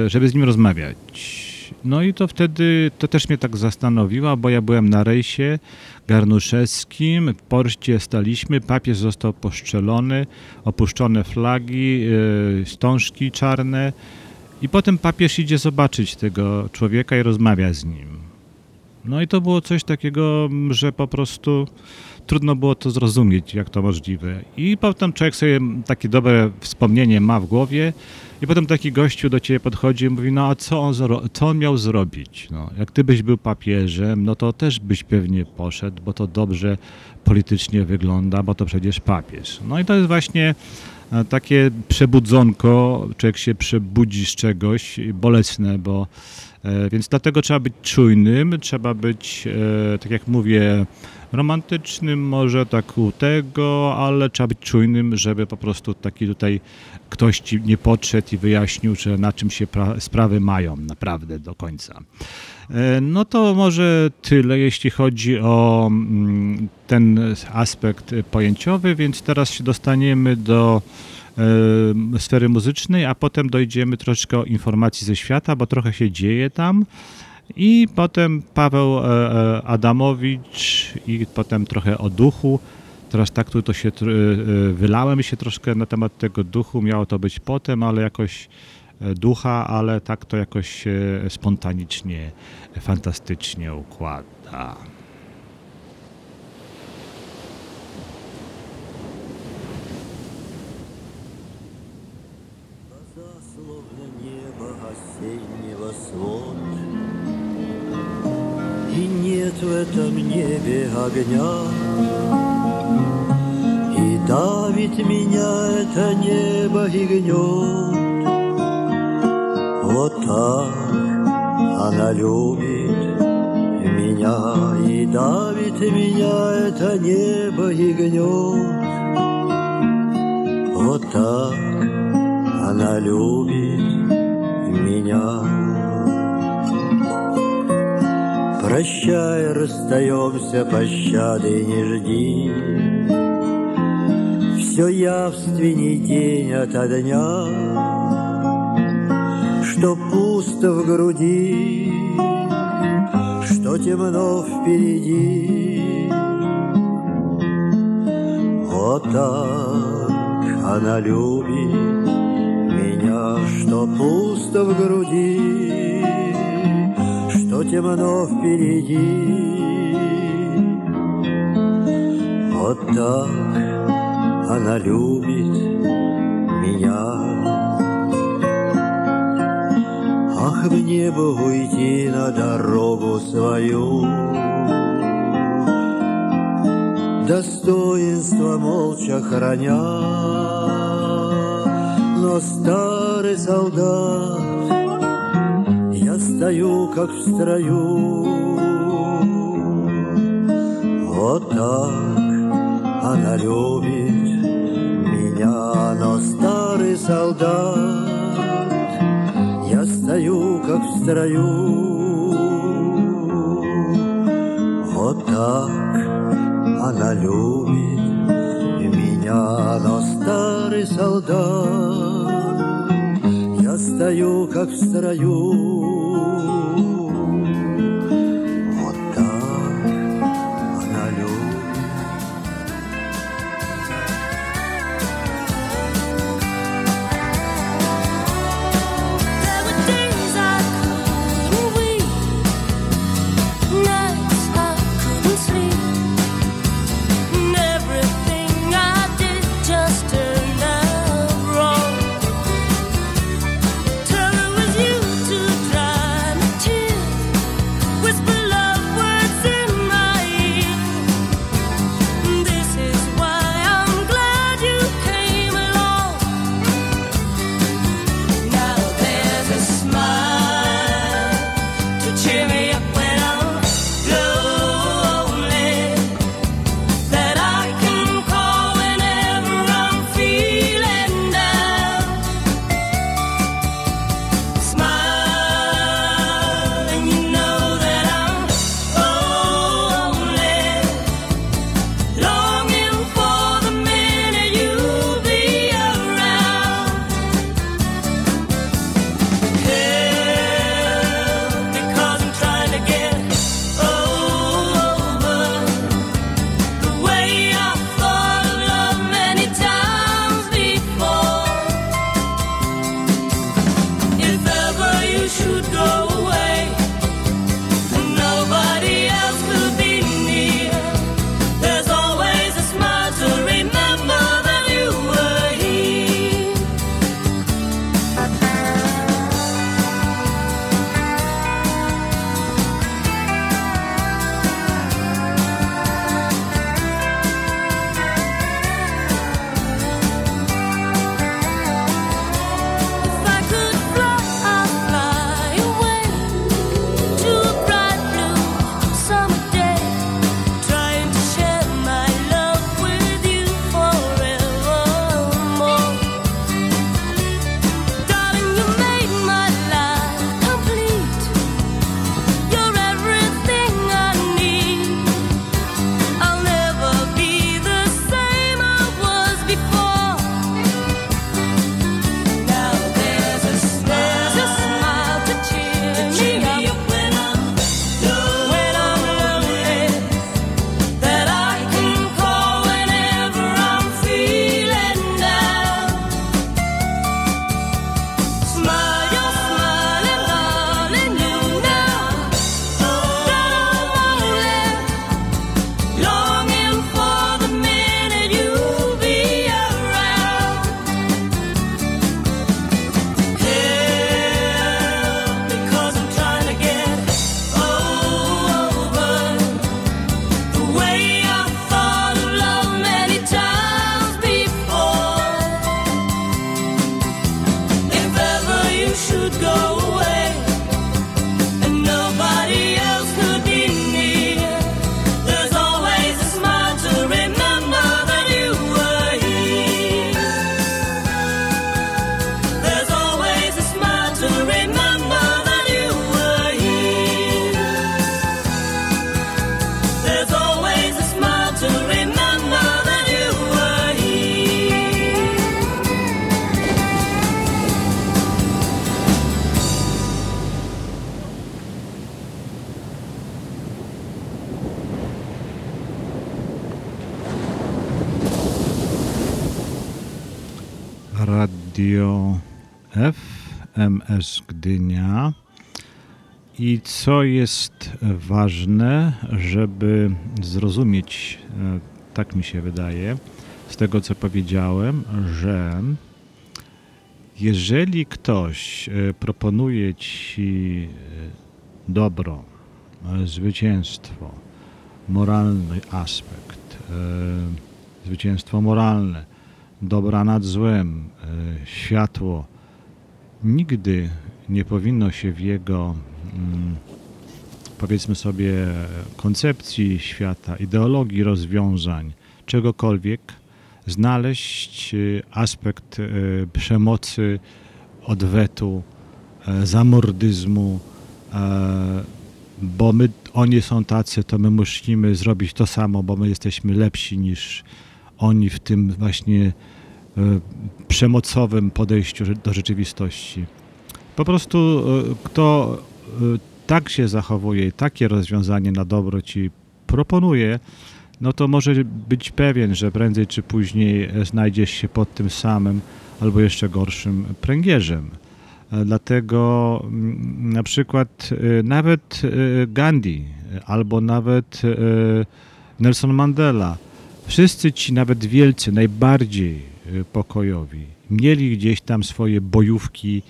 e, żeby z nim rozmawiać. No i to wtedy, to też mnie tak zastanowiło, bo ja byłem na rejsie garnuszewskim, w porcie staliśmy, papież został poszczelony, opuszczone flagi, e, wstążki czarne i potem papież idzie zobaczyć tego człowieka i rozmawia z nim. No i to było coś takiego, że po prostu trudno było to zrozumieć, jak to możliwe. I potem człowiek sobie takie dobre wspomnienie ma w głowie i potem taki gościu do ciebie podchodzi i mówi, no a co on, co on miał zrobić? No, jak ty byś był papieżem, no to też byś pewnie poszedł, bo to dobrze politycznie wygląda, bo to przecież papież. No i to jest właśnie e, takie przebudzonko, człowiek się przebudzi z czegoś, bolesne, bo Więc dlatego trzeba być czujnym, trzeba być, e, tak jak mówię, romantycznym może tak u tego, ale trzeba być czujnym, żeby po prostu taki tutaj ktoś ci nie podszedł i wyjaśnił, że na czym się pra- sprawy mają naprawdę do końca. E, No to może tyle, jeśli chodzi o mm, ten aspekt pojęciowy, więc teraz się dostaniemy do e, sfery muzycznej, a potem dojdziemy troszkę o informacji ze świata, bo trochę się dzieje tam. I potem Paweł e, e, Adamowicz i potem trochę o duchu. Teraz tak tu to się e, wylałem się troszkę na temat tego duchu. Miało to być potem, ale jakoś e, ducha, ale tak to jakoś spontanicznie, fantastycznie układa. Нет в этом небе огня. И давит меня это небо и гнет. Вот так она любит меня. И давит меня это небо и гнет. Вот так она любит меня. Прощай, расстаемся, пощады не жди. Все явственней день ото дня, Что пусто в груди, что темно впереди. Вот так она любит меня, что пусто в груди, что темно впереди. Вот так она любит меня. Ах, мне бы уйти на дорогу свою, Достоинство молча храня, но старый солдат, стою как в строю. Вот так она любит меня, но старый солдат, я стою как в строю. Вот так она любит меня, но старый солдат, я стою как в строю. amor. Radio FMS Gdynia. I co jest ważne, żeby zrozumieć, e, tak mi się wydaje, z tego co powiedziałem, że jeżeli ktoś e, proponuje ci e, dobro, zwycięstwo, moralny aspekt, zwycięstwo moralne, dobra nad złem, e, światło, nigdy nie powinno się w jego, mm, powiedzmy sobie, koncepcji świata, ideologii rozwiązań, czegokolwiek, znaleźć e, aspekt e, przemocy, odwetu, zamordyzmu, bo my, oni są tacy, to my musimy zrobić to samo, bo my jesteśmy lepsi niż oni w tym właśnie przemocowym podejściu do rzeczywistości. Po prostu e, kto e, tak się zachowuje, takie rozwiązanie na dobro ci proponuje, no to może być pewien, że prędzej czy później e, znajdziesz się pod tym samym albo jeszcze gorszym pręgierzem. E, Dlatego mm, na przykład e, nawet e, Gandhi e, albo nawet e, Nelson Mandela, wszyscy ci nawet wielcy, najbardziej e, pokojowi, mieli gdzieś tam swoje bojówki,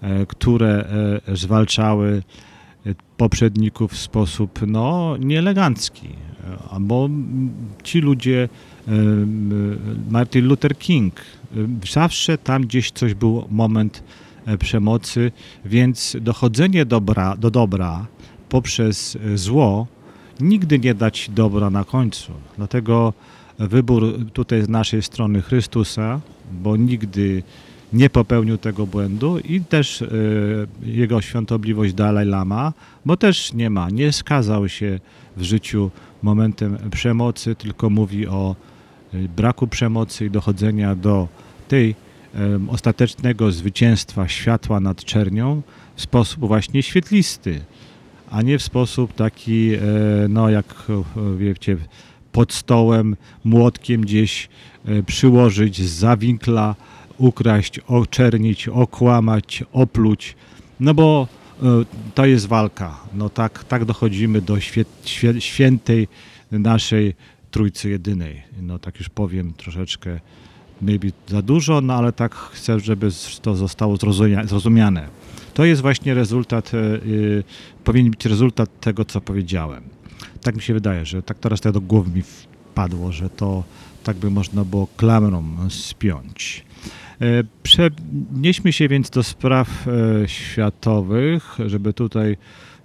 e, które e, zwalczały e, poprzedników w sposób no, nieelegancki. Bo ci ludzie, Martin Luther King, zawsze tam gdzieś coś był moment przemocy, więc dochodzenie dobra, do dobra poprzez zło nigdy nie dać dobra na końcu. Dlatego wybór tutaj z naszej strony Chrystusa, bo nigdy nie popełnił tego błędu i też e, jego świątobliwość Dalaj Lama, bo też nie ma, nie skazał się w życiu momentem przemocy, tylko mówi o e, braku przemocy i dochodzenia do tej em, ostatecznego zwycięstwa światła nad czernią w sposób właśnie świetlisty, a nie w sposób taki, e, no jak e, wiecie, pod stołem, młotkiem gdzieś e, przyłożyć zawinkla, ukraść, oczernić, okłamać, opluć, no bo e, to jest walka. No tak, tak dochodzimy do świętej naszej Trójcy Jedynej. No tak już powiem troszeczkę maybe za dużo, no ale tak chcę, żeby to zostało zrozumia- zrozumiane. To jest właśnie rezultat, e, powinien być rezultat tego, co powiedziałem. Tak mi się wydaje, że tak teraz to do głowy mi wpadło, że to tak by można było klamrą spiąć. E, Przenieśmy się więc do spraw e, światowych, żeby tutaj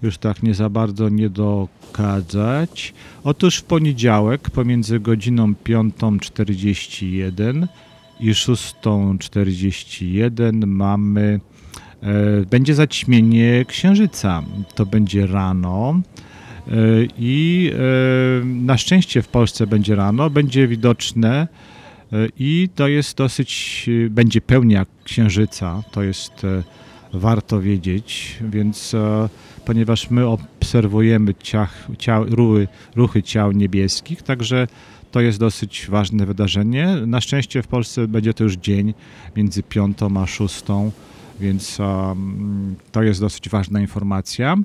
już tak nie za bardzo nie dokadzać. Otóż w poniedziałek pomiędzy godziną 5.41 i 6.41 mamy e, będzie zaćmienie księżyca. To będzie rano. I e, na szczęście w Polsce będzie rano, będzie widoczne e, i to jest dosyć, e, będzie pełnia księżyca, to jest warto wiedzieć, więc ponieważ my obserwujemy ciach, ciał, ruchy, ruchy ciał niebieskich, także to jest dosyć ważne wydarzenie. Na szczęście w Polsce będzie to już dzień między piątą a szóstą, więc um, to jest dosyć ważna informacja.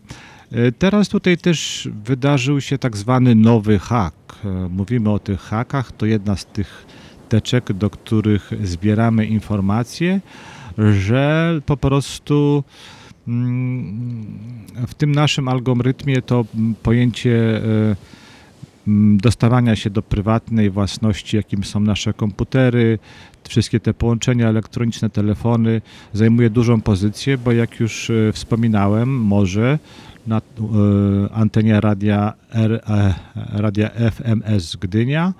E, Teraz tutaj też wydarzył się tak zwany nowy hak. E, Mówimy o tych hakach, to jedna z tych teczek, do których zbieramy informacje, że po prostu mm, w tym naszym algorytmie to pojęcie e, dostawania się do prywatnej własności, jakim są nasze komputery, wszystkie te połączenia elektroniczne, telefony, zajmuje dużą pozycję, bo jak już wspominałem, może na e, antenie radia, R, e, radia FMS Gdynia,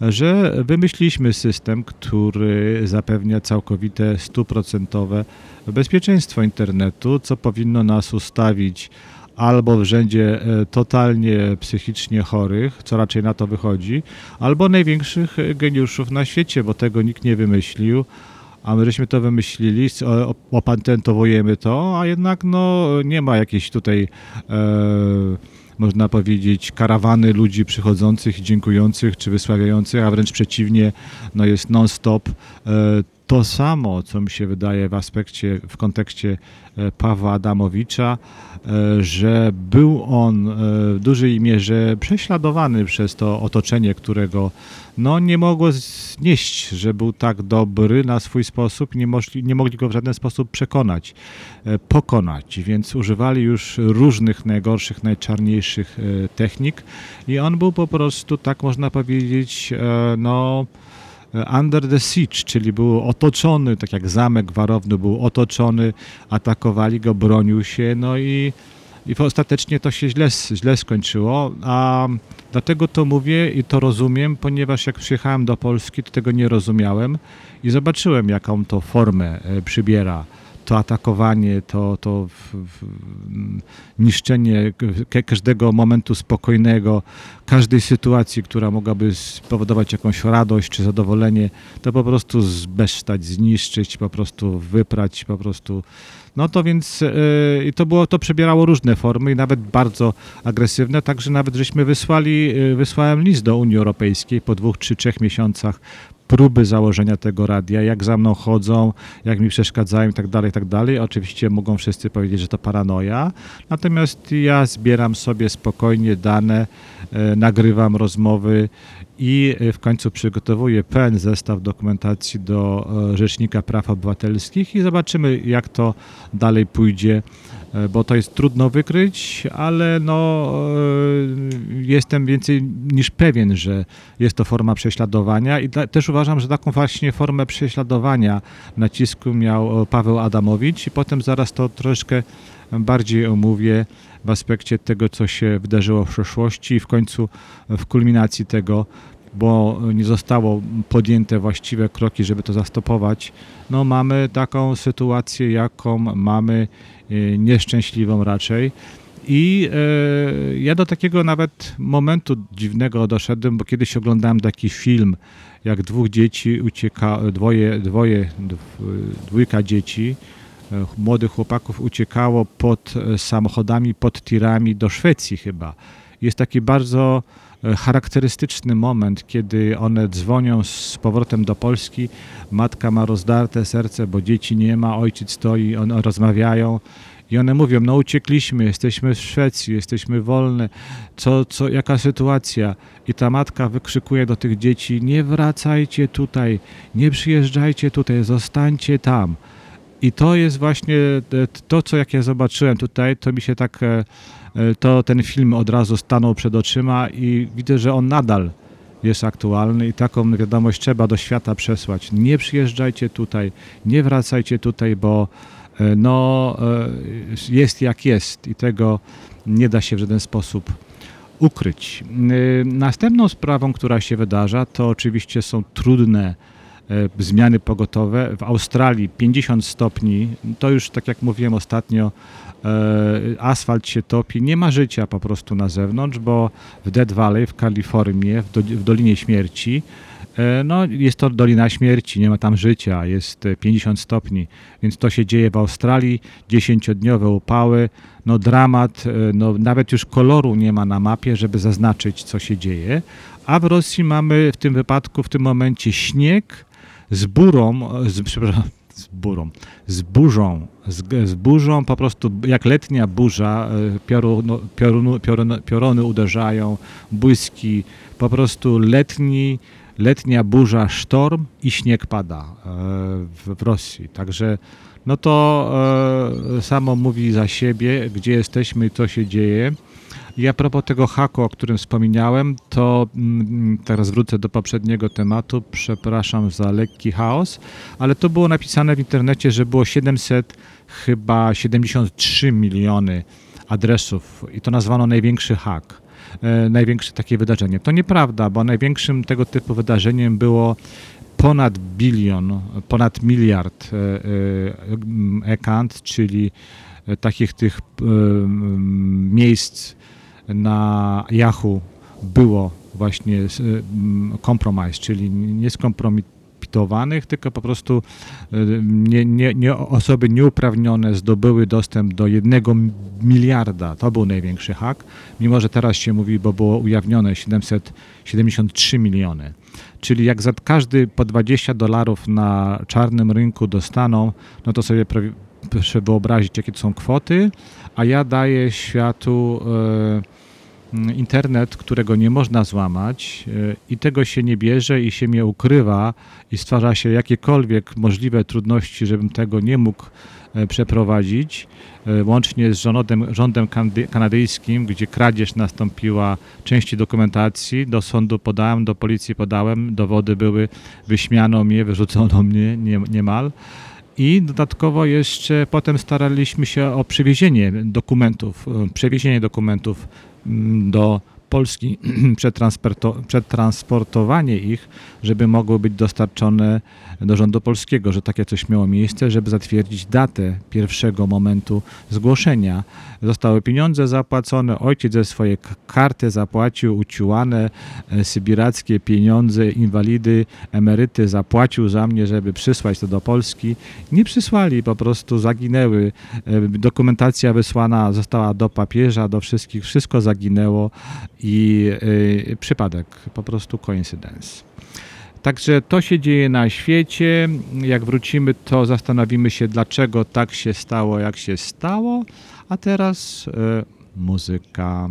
że wymyśliliśmy system, który zapewnia całkowite, stuprocentowe bezpieczeństwo internetu, co powinno nas ustawić albo w rzędzie e, totalnie psychicznie chorych, co raczej na to wychodzi, albo największych geniuszów na świecie, bo tego nikt nie wymyślił, a my żeśmy to wymyślili, opatentowujemy to, a jednak no, nie ma jakiejś tutaj, e, można powiedzieć, karawany ludzi przychodzących dziękujących czy wysławiających, a wręcz przeciwnie, no jest non-stop. E, to samo, co mi się wydaje w aspekcie, w kontekście e, Pawła Adamowicza, e, że był on e, w dużej mierze prześladowany przez to otoczenie, którego no, nie mogło znieść, że był tak dobry na swój sposób, nie, możli, nie mogli go w żaden sposób przekonać, pokonać, więc używali już różnych najgorszych, najczarniejszych technik i on był po prostu, tak można powiedzieć, no under the siege, czyli był otoczony, tak jak zamek warowny był otoczony, atakowali go, bronił się, no i, i ostatecznie to się źle, źle skończyło, a dlatego to mówię i to rozumiem, ponieważ jak przyjechałem do Polski, to tego nie rozumiałem i zobaczyłem, jaką to formę e, przybiera to atakowanie, to, to niszczenie ka- każdego momentu spokojnego, każdej sytuacji, która mogłaby spowodować jakąś radość czy zadowolenie, to po prostu zbesztać, zniszczyć, po prostu wyprać, po prostu. No to więc yy, to było, to przybierało różne formy i nawet bardzo agresywne, także nawet żeśmy wysłali, yy, wysłałem list do Unii Europejskiej po dwóch czy trzech miesiącach próby założenia tego radia, jak za mną chodzą, jak mi przeszkadzają i tak dalej, tak dalej. Oczywiście mogą wszyscy powiedzieć, że to paranoja, natomiast ja zbieram sobie spokojnie dane, e, nagrywam rozmowy i e, w końcu przygotowuję pełen zestaw dokumentacji do e, Rzecznika Praw Obywatelskich i zobaczymy, jak to dalej pójdzie bo to jest trudno wykryć, ale no, e, jestem więcej niż pewien, że jest to forma prześladowania i też uważam, że taką właśnie formę prześladowania nacisku miał e, Paweł Adamowicz i potem zaraz to troszkę bardziej omówię w aspekcie tego, co się wydarzyło w przeszłości i w końcu w kulminacji tego, bo nie zostało podjęte właściwe kroki, żeby to zastopować, no mamy taką sytuację, jaką mamy e, nieszczęśliwą raczej. I e, ja do takiego nawet momentu dziwnego doszedłem, bo kiedyś oglądałem taki film, jak dwóch dzieci ucieka, dwoje, dwoje, dw- dwójka dzieci, e, młodych chłopaków uciekało pod samochodami, pod tirami do Szwecji chyba. Jest taki bardzo charakterystyczny moment, kiedy one dzwonią z powrotem do Polski. Matka ma rozdarte serce, bo dzieci nie ma, ojciec stoi, one rozmawiają. I one mówią, no uciekliśmy, jesteśmy w Szwecji, jesteśmy wolne, co, co, jaka sytuacja? I ta matka wykrzykuje do tych dzieci, nie wracajcie tutaj, nie przyjeżdżajcie tutaj, zostańcie tam. I to jest właśnie e, to, co jak ja zobaczyłem tutaj, to mi się tak, e, e, to ten film od razu stanął przed oczyma i widzę, że on nadal jest aktualny i taką wiadomość trzeba do świata przesłać. Nie przyjeżdżajcie tutaj, nie wracajcie tutaj, bo no, jest jak jest i tego nie da się w żaden sposób ukryć. Następną sprawą, która się wydarza, to oczywiście są trudne zmiany pogotowe. W Australii 50 stopni, to już tak jak mówiłem ostatnio, e, asfalt się topi, nie ma życia po prostu na zewnątrz, bo w Dead Valley w Kalifornii, w, do, w Dolinie Śmierci, e, no jest to Dolina Śmierci, nie ma tam życia, jest e, 50 stopni, więc to się dzieje w Australii, 10-dniowe upały, no dramat, e, no nawet już koloru nie ma na mapie, żeby zaznaczyć co się dzieje, a w Rosji mamy w tym wypadku, w tym momencie śnieg z burą, z, przepraszam, z burą, z burzą, z, z burzą po prostu jak letnia burza, e, pioruno, piorunu, piorunu, piorony uderzają, błyski, po prostu letni, letnia burza, sztorm i śnieg pada e, w, w Rosji. Także no to e, samo mówi za siebie, gdzie jesteśmy co się dzieje. I a propos tego haku, o którym wspomniałem, to mm, teraz wrócę do poprzedniego tematu. Przepraszam za lekki chaos, ale to było napisane w internecie, że było 700, chyba 73 miliony adresów i to nazwano największy hak. E, największe takie wydarzenie. To nieprawda, bo największym tego typu wydarzeniem było ponad bilion, ponad miliard e, e, ekant, czyli takich tych miejsc na Yahoo było właśnie s- m, compromise, czyli nie skompromi- skorumpowanych, tylko po prostu y, nie, nie, nie osoby nieuprawnione zdobyły dostęp do jednego miliarda. To był największy hak, mimo że teraz się mówi, bo było ujawnione 773 miliony. Czyli jak za każdy po 20 dolarów na czarnym rynku dostaną, no to sobie proszę wyobrazić, jakie to są kwoty, a ja daję światu e, mm, internet, którego nie można złamać e, i tego się nie bierze i się mnie ukrywa i stwarza się jakiekolwiek możliwe trudności, żebym tego nie mógł e, przeprowadzić, e, łącznie z rządem, rządem kanadyjskim, gdzie kradzież nastąpiła części dokumentacji, do sądu podałem, do policji podałem, dowody były, wyśmiano mnie, wyrzucono mnie nie, niemal. I dodatkowo jeszcze potem staraliśmy się o przywiezienie dokumentów, przewiezienie dokumentów mm, do Polski, przetransporto- przetransportowanie ich, żeby mogły być dostarczone do rządu polskiego, że takie coś miało miejsce, żeby zatwierdzić datę pierwszego momentu zgłoszenia. Zostały pieniądze zapłacone, ojciec ze swojej k- karty zapłacił, uciułane e, sybirackie pieniądze, inwalidy, emeryty zapłacił za mnie, żeby przysłać to do Polski. Nie przysłali, po prostu zaginęły. E, Dokumentacja wysłana została do papieża, do wszystkich, wszystko zaginęło i e, przypadek, po prostu coincidence. Także to się dzieje na świecie. Jak wrócimy, to zastanowimy się, dlaczego tak się stało, jak się stało. A teraz e, muzyka.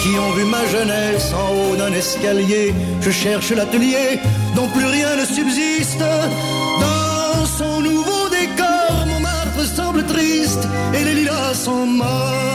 qui ont vu ma jeunesse en haut d'un escalier. Je cherche l'atelier dont plus rien ne subsiste. Dans son nouveau décor, mon âme semble triste et les lilas sont morts.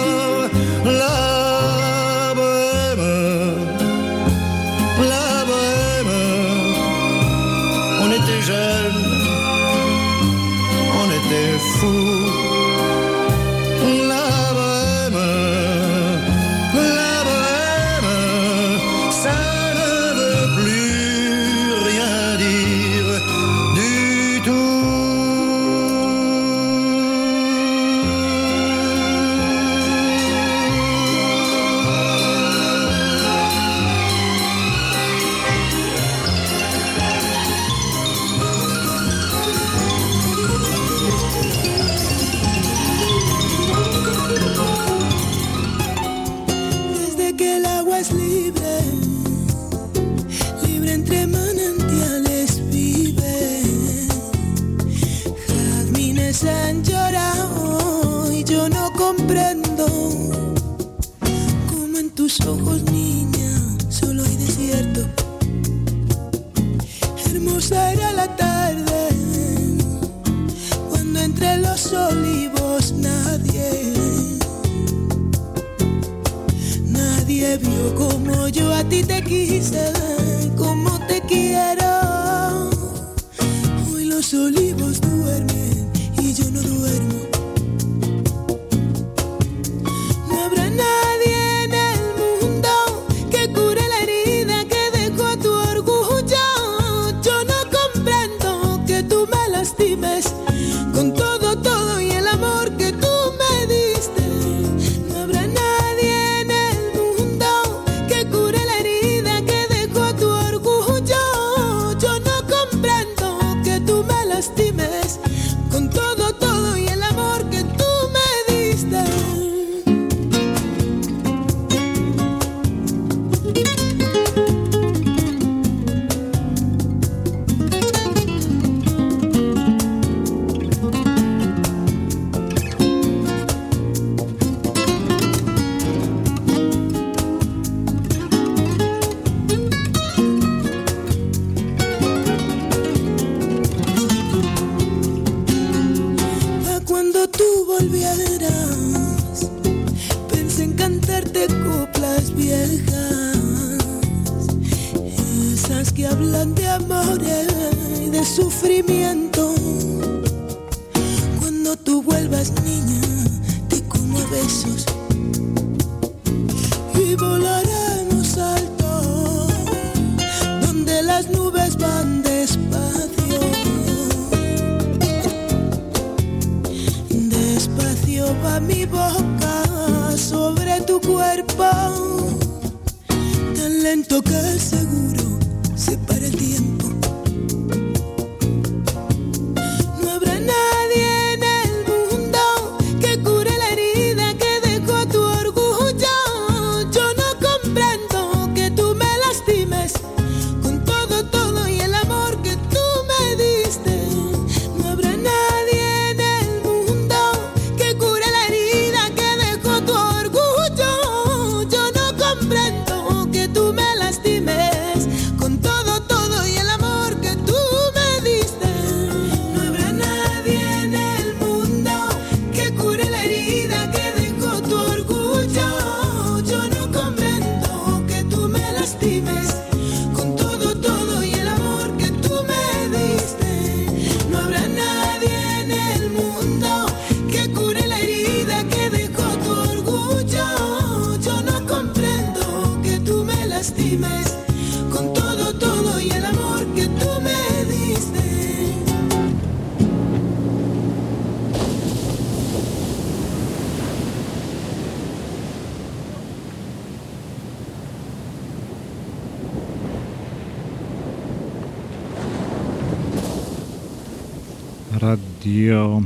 Radio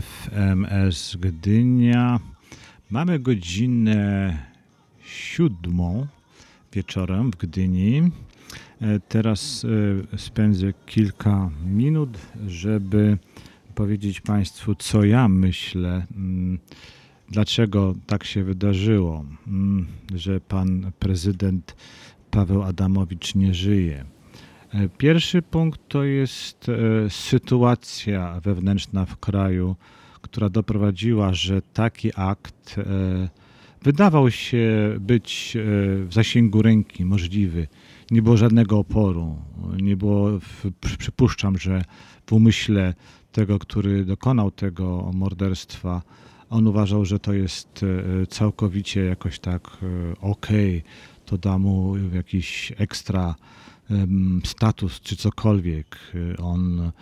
FMS Gdynia. Mamy godzinę siódmą wieczorem w Gdyni. E, teraz e, spędzę kilka minut, żeby powiedzieć Państwu, co ja myślę, mm, dlaczego tak się wydarzyło, mm, że pan prezydent Paweł Adamowicz nie żyje. E, pierwszy punkt to jest e, sytuacja wewnętrzna w kraju, która doprowadziła, że taki akt e, wydawał się być w zasięgu ręki możliwy. Nie było żadnego oporu, nie było, przypuszczam, że w umyśle tego, który dokonał tego morderstwa, on uważał, że to jest całkowicie jakoś tak okej, okay. to da mu jakiś ekstra status czy cokolwiek. E, On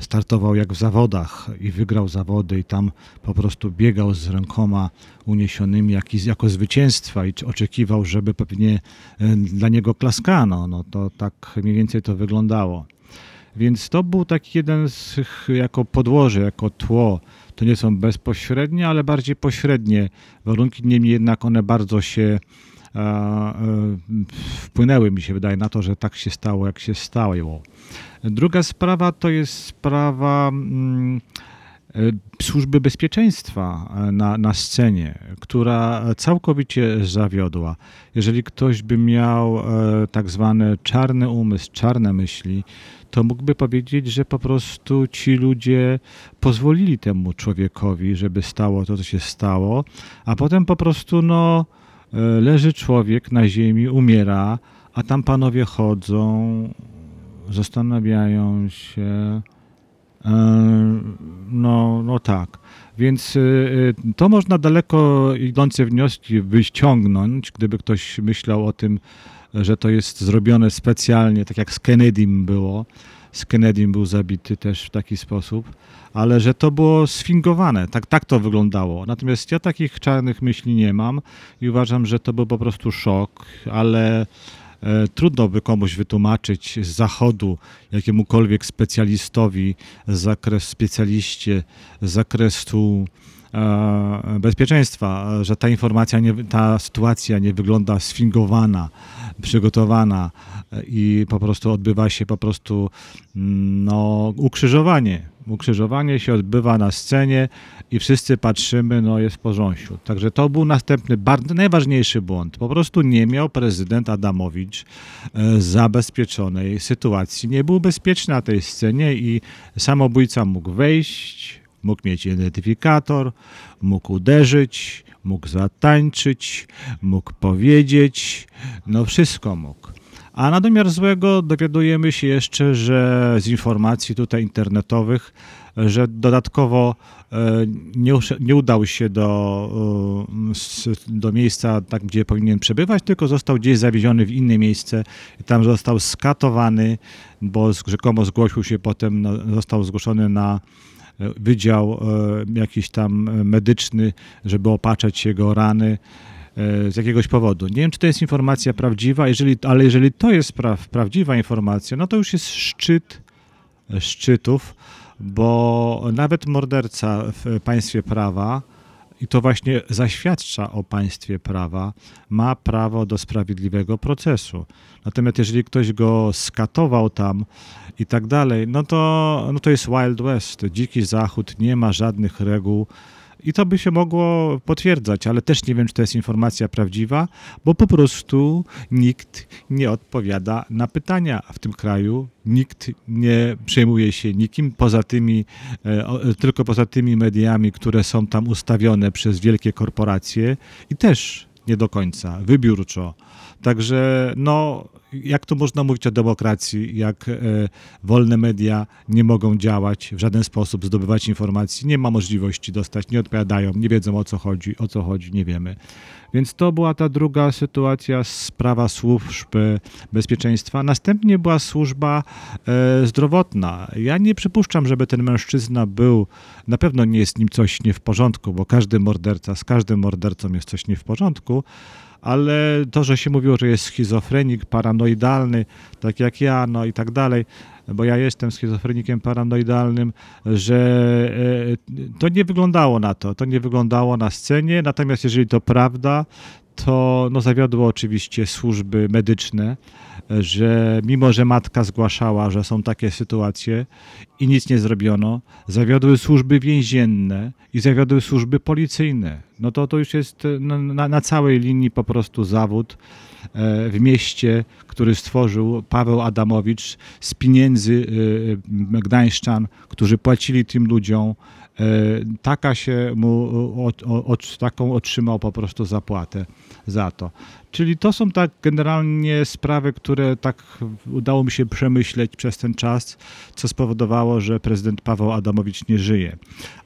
startował jak w zawodach i wygrał zawody i tam po prostu biegał z rękoma uniesionymi jak, jako zwycięstwa i oczekiwał, żeby pewnie e, dla niego klaskano. No to tak mniej więcej to wyglądało. Więc to był taki jeden z jako podłoże, jako tło. To nie są bezpośrednie, ale bardziej pośrednie warunki. Niemniej jednak one bardzo się wpłynęły, mi się wydaje, na to, że tak się stało, jak się stało. Druga sprawa to jest sprawa mm, e, służby bezpieczeństwa e, na, na scenie, która całkowicie zawiodła. Jeżeli ktoś by miał e, tak zwany czarny umysł, czarne myśli, to mógłby powiedzieć, że po prostu ci ludzie pozwolili temu człowiekowi, żeby stało to, co się stało, a potem po prostu no, e, leży człowiek na ziemi, umiera, a tam panowie chodzą, zastanawiają się. E, No, no tak. Więc y, to można daleko idące wnioski wyciągnąć, gdyby ktoś myślał o tym, że to jest zrobione specjalnie, tak jak z Kennedym było. Z Kennedym był zabity też w taki sposób, ale że to było sfingowane, tak, tak to wyglądało. Natomiast ja takich czarnych myśli nie mam i uważam, że to był po prostu szok, ale e, trudno by komuś wytłumaczyć z zachodu, jakiemukolwiek specjalistowi zakres specjaliście z zakresu bezpieczeństwa, e, że ta informacja, nie, ta sytuacja nie wygląda sfingowana, przygotowana e, i po prostu odbywa się po prostu mm, no, ukrzyżowanie. Ukrzyżowanie się odbywa na scenie i wszyscy patrzymy, no jest w porządku. Także to był następny, bardzo, najważniejszy błąd. Po prostu nie miał prezydent Adamowicz e, zabezpieczonej sytuacji. Nie był bezpieczny na tej scenie i samobójca mógł wejść, mógł mieć identyfikator, mógł uderzyć, mógł zatańczyć, mógł powiedzieć, no wszystko mógł. A na domiar złego dowiadujemy się jeszcze, że z informacji tutaj internetowych, że dodatkowo e, nie, nie udał się do, e, do miejsca, tak, gdzie powinien przebywać, tylko został gdzieś zawieziony w inne miejsce tam został skatowany, bo rzekomo zgłosił się potem, został zgłoszony na wydział e, jakiś tam e, medyczny, żeby opatrzeć jego rany e, z jakiegoś powodu. Nie wiem, czy to jest informacja prawdziwa, jeżeli, ale jeżeli to jest pra, prawdziwa informacja, no to już jest szczyt szczytów, bo nawet morderca w państwie prawa, i to właśnie zaświadcza o państwie prawa, ma prawo do sprawiedliwego procesu. Natomiast jeżeli ktoś go skatował tam i tak dalej, no to, no to jest Wild West, dziki zachód, nie ma żadnych reguł. I to by się mogło potwierdzać, ale też nie wiem, czy to jest informacja prawdziwa, bo po prostu nikt nie odpowiada na pytania w tym kraju. Nikt nie przejmuje się nikim poza tymi, e, tylko poza tymi mediami, które są tam ustawione przez wielkie korporacje i też nie do końca, wybiórczo. Także no, jak tu można mówić o demokracji, jak e, wolne media nie mogą działać w żaden sposób, zdobywać informacji, nie ma możliwości dostać, nie odpowiadają, nie wiedzą o co chodzi, o co chodzi, nie wiemy. Więc to była ta druga sytuacja, sprawa służb e, bezpieczeństwa. Następnie była służba e, zdrowotna. Ja nie przypuszczam, żeby ten mężczyzna był, na pewno nie jest nim coś nie w porządku, bo każdy morderca, z każdym mordercą jest coś nie w porządku, ale to, że się mówiło, że jest schizofrenik, paranoidalny, tak jak ja, no i tak dalej, bo ja jestem schizofrenikiem paranoidalnym, że e, to nie wyglądało na to, to nie wyglądało na scenie, natomiast jeżeli to prawda, to no, zawiodło oczywiście służby medyczne, że mimo, że matka zgłaszała, że są takie sytuacje i nic nie zrobiono, zawiodły służby więzienne i zawiodły służby policyjne. No to to już jest e, na, na, całej linii po prostu zawód e, w mieście, który stworzył Paweł Adamowicz z pieniędzy e, gdańszczan, którzy płacili tym ludziom e, taka się mu, od, od, taką otrzymał po prostu zapłatę za to. Czyli to są tak generalnie sprawy, które tak udało mi się przemyśleć przez ten czas, co spowodowało, że prezydent Paweł Adamowicz nie żyje.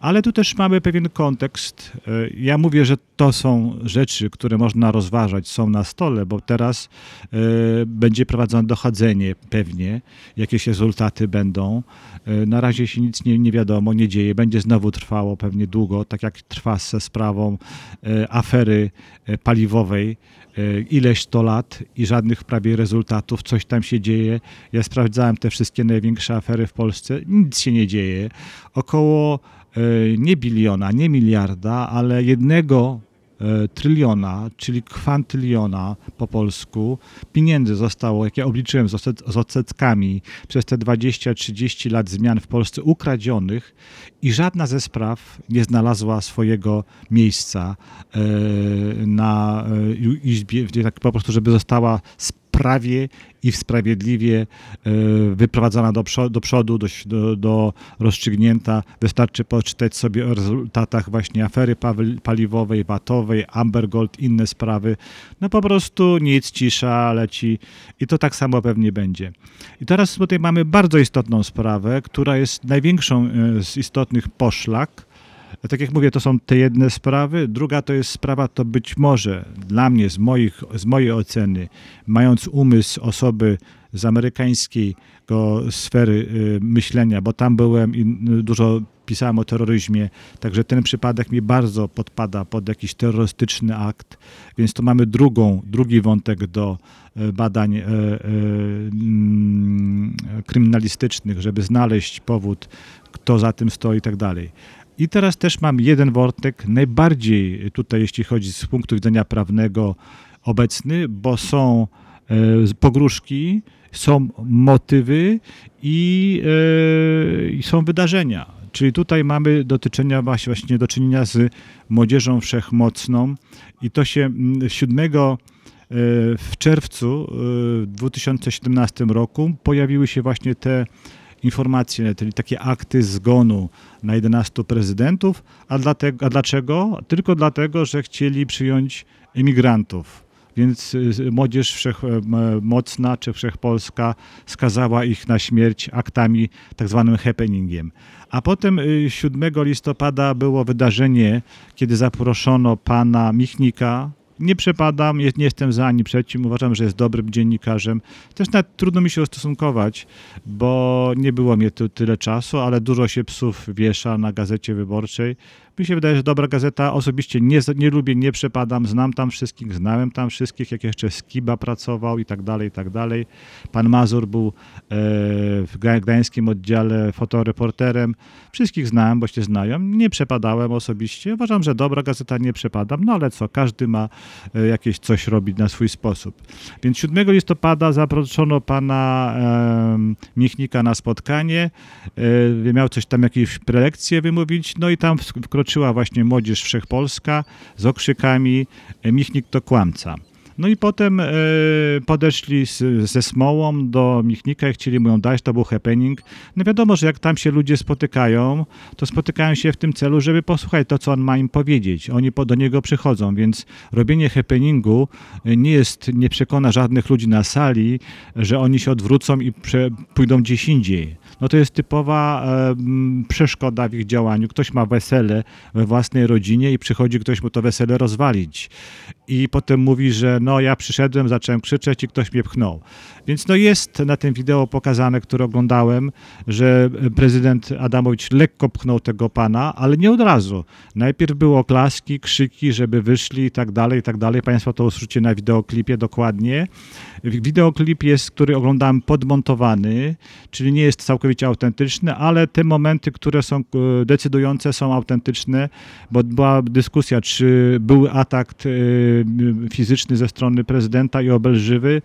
Ale tu też mamy pewien kontekst. E, ja mówię, że to są rzeczy, które można rozważać, są na stole, bo teraz y, będzie prowadzone dochodzenie pewnie, jakieś rezultaty będą. Y, na razie się nic nie, nie wiadomo, nie dzieje, będzie znowu trwało pewnie długo, tak jak trwa ze sprawą afery paliwowej ileś to lat i żadnych prawie rezultatów, coś tam się dzieje. Ja sprawdzałem te wszystkie największe afery w Polsce, nic się nie dzieje. Około nie biliona, nie miliarda, ale jednego tryliona, czyli kwantyliona po polsku, pieniędzy zostało, jak ja obliczyłem z, z odsetkami przez te 20-30 lat zmian w Polsce ukradzionych i żadna ze spraw nie znalazła swojego miejsca e, na e, izbie, tak po prostu, żeby została prawie i sprawiedliwie e, wyprowadzana do, do przodu, do, do rozstrzygnięta. Wystarczy poczytać sobie o rezultatach właśnie afery paliwowej, watowej, Amber Gold, inne sprawy. No po prostu nic, cisza leci i to tak samo pewnie będzie. I teraz tutaj mamy bardzo istotną sprawę, która jest największą e, z istotnych poszlak, tak jak mówię, to są te jedne sprawy. Druga to jest sprawa, to być może dla mnie, z, moich, z mojej oceny, mając umysł osoby z amerykańskiego sfery y, myślenia, bo tam byłem i dużo pisałem o terroryzmie, także ten przypadek mi bardzo podpada pod jakiś terrorystyczny akt, więc to mamy drugą, drugi wątek do y, badań y, mm, kryminalistycznych, żeby znaleźć powód, kto za tym stoi i tak dalej. I teraz też mam jeden wątek, najbardziej tutaj, jeśli chodzi z punktu widzenia prawnego, obecny, bo są e, pogróżki, są motywy i, e, i są wydarzenia. Czyli tutaj mamy dotyczenia właśnie do czynienia z młodzieżą wszechmocną i to się 7 e, w czerwcu w 2017 roku pojawiły się właśnie te informacje, czyli takie akty zgonu na 11 prezydentów. A, dlatego, a dlaczego? Tylko dlatego, że chcieli przyjąć emigrantów. Więc y, młodzież wszechmocna czy wszechpolska skazała ich na śmierć aktami tak zwanym happeningiem. A potem 7 y, listopada było wydarzenie, kiedy zaproszono pana Michnika, nie przepadam, nie, jestem za ani przeciw, uważam, że jest dobrym dziennikarzem. Też nawet trudno mi się ustosunkować, bo nie było mnie tu tyle czasu, ale dużo się psów wiesza na gazecie wyborczej. Mi się wydaje, że dobra gazeta. Osobiście nie, nie lubię, nie przepadam. Znam tam wszystkich, znałem tam wszystkich, jak jeszcze Skiba pracował i tak dalej, i tak dalej. Pan Mazur był e, w gdańskim oddziale fotoreporterem. Wszystkich znałem, bo się znają. Nie przepadałem osobiście. Uważam, że dobra gazeta nie przepadam, no ale co, każdy ma e, jakieś coś robić na swój sposób. Więc 7 listopada zaproszono pana Michnika na spotkanie. E, miał coś tam, jakieś prelekcje wymówić, no i tam wkroczył wkroczyła właśnie młodzież wszechpolska z okrzykami e, Michnik to kłamca. No i potem e, podeszli ze Smołą do Michnika i chcieli mu ją dać, to był happening. No wiadomo, że jak tam się ludzie spotykają, to spotykają się w tym celu, żeby posłuchać to, co on ma im powiedzieć. Oni do niego przychodzą, więc robienie happeningu nie jest, nie przekona żadnych ludzi na sali, że oni się odwrócą i pójdą gdzieś indziej no to jest typowa e, przeszkoda w ich działaniu. Ktoś ma wesele we własnej rodzinie i przychodzi ktoś mu to wesele rozwalić. I potem mówi, że no ja przyszedłem, zacząłem krzyczeć i ktoś mnie pchnął. Więc no jest na tym wideo pokazane, które oglądałem, że prezydent Adamowicz lekko pchnął tego pana, ale nie od razu. Najpierw było klaski, krzyki, żeby wyszli i tak dalej, i tak dalej. Państwo to usłyszycie na wideoklipie dokładnie. Wideoklip jest, który oglądałem podmontowany, czyli nie jest całkowicie autentyczny, ale te momenty, które są e, decydujące są autentyczne, bo była dyskusja, czy był atak e, fizyczny ze strony prezydenta i obelżywy.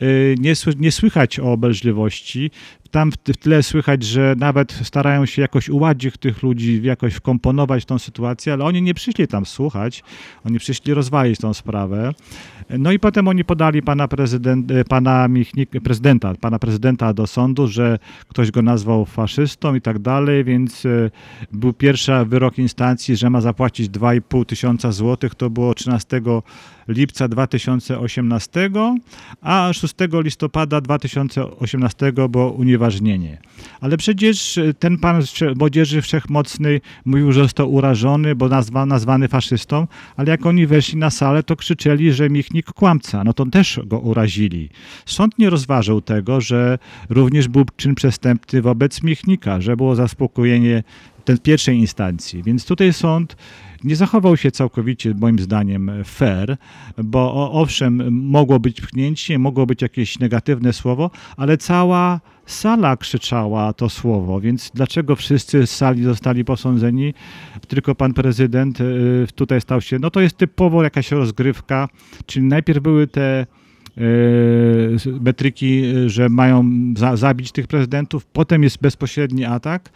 E, nie, nie słychać o obelżliwości. Tam w, tle słychać, że nawet starają się jakoś uładzić tych ludzi, jakoś wkomponować tą sytuację, ale oni nie przyszli tam słuchać, oni przyszli rozwalić tą sprawę. No i potem oni podali pana, prezydent, e, pana Michnik, prezydenta, pana prezydenta do sądu, że ktoś go nazwał faszystą i tak dalej, więc e, był pierwszy wyrok instancji, że ma zapłacić 2,5 tysiąca złotych, to było 13 lipca 2018, a 6 listopada 2018 było unieważnienie. Ale przecież ten pan Młodzieży Wszechmocnej mówił, że został urażony, bo nazwa, nazwany faszystą, ale jak oni weszli na salę, to krzyczeli, że Michnik kłamca. No to też go urazili. Sąd nie rozważył tego, że również był czyn przestępny wobec Michnika, że było zaspokojenie tej pierwszej instancji. Więc tutaj sąd nie zachował się całkowicie, moim zdaniem, fair, bo owszem, mogło być pchnięcie, mogło być jakieś negatywne słowo, ale cała sala krzyczała to słowo, więc dlaczego wszyscy z sali zostali posądzeni, tylko pan prezydent y, tutaj stał się, no to jest typowo jakaś rozgrywka, czyli najpierw były te y, metryki, y, że mają za, zabić tych prezydentów, potem jest bezpośredni atak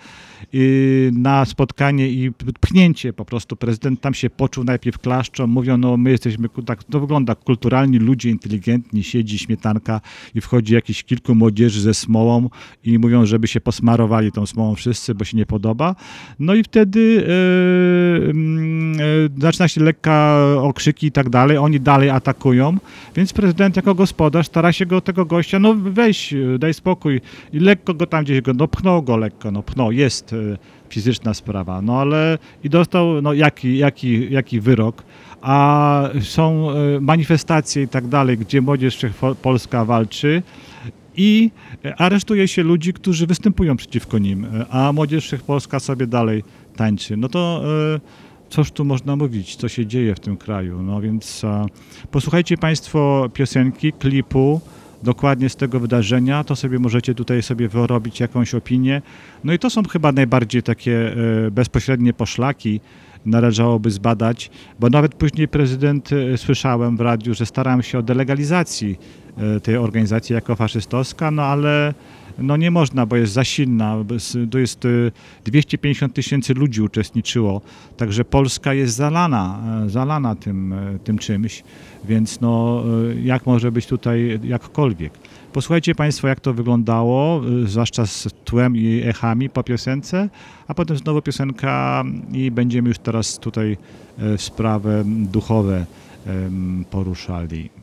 na spotkanie i pchnięcie po prostu. Prezydent tam się poczuł, najpierw klaszczą, mówią, no my jesteśmy, tak to wygląda, kulturalni ludzie, inteligentni, siedzi śmietanka i wchodzi jakiś kilku młodzieży ze smołą i mówią, żeby się posmarowali tą smołą wszyscy, bo się nie podoba. No i wtedy y, mm, y, zaczyna się lekka okrzyki i tak dalej, oni dalej atakują, więc prezydent jako gospodarz stara się go tego gościa, no weź, y, daj spokój i lekko go tam gdzieś go, no pchnął go lekko, no pchnął, jest y, fizyczna sprawa, no ale i dostał, no jaki, jaki, jaki wyrok, a są y, manifestacje i tak dalej, gdzie Młodzież Wszechpolska walczy i aresztuje się ludzi, którzy występują przeciwko nim, a Młodzież Wszechpolska sobie dalej tańczy. No to y, cóż tu można mówić, co się dzieje w tym kraju. No więc posłuchajcie Państwo piosenki, klipu, dokładnie z tego wydarzenia, to sobie możecie tutaj sobie wyrobić jakąś opinię. No i to są chyba najbardziej takie e, bezpośrednie poszlaki, należałoby zbadać, bo nawet później prezydent, e, słyszałem w radiu, że starałem się o delegalizacji e, tej organizacji jako faszystowska, no ale no nie można, bo jest za silna. To jest e, 250 tysięcy ludzi uczestniczyło, także Polska jest zalana, e, zalana tym, e, tym czymś, więc no e, jak może być tutaj jakkolwiek. Posłuchajcie Państwo, jak to wyglądało, y, zwłaszcza z tłem i echami po piosence, a potem znowu piosenka i będziemy już teraz tutaj sprawy duchowe poruszali.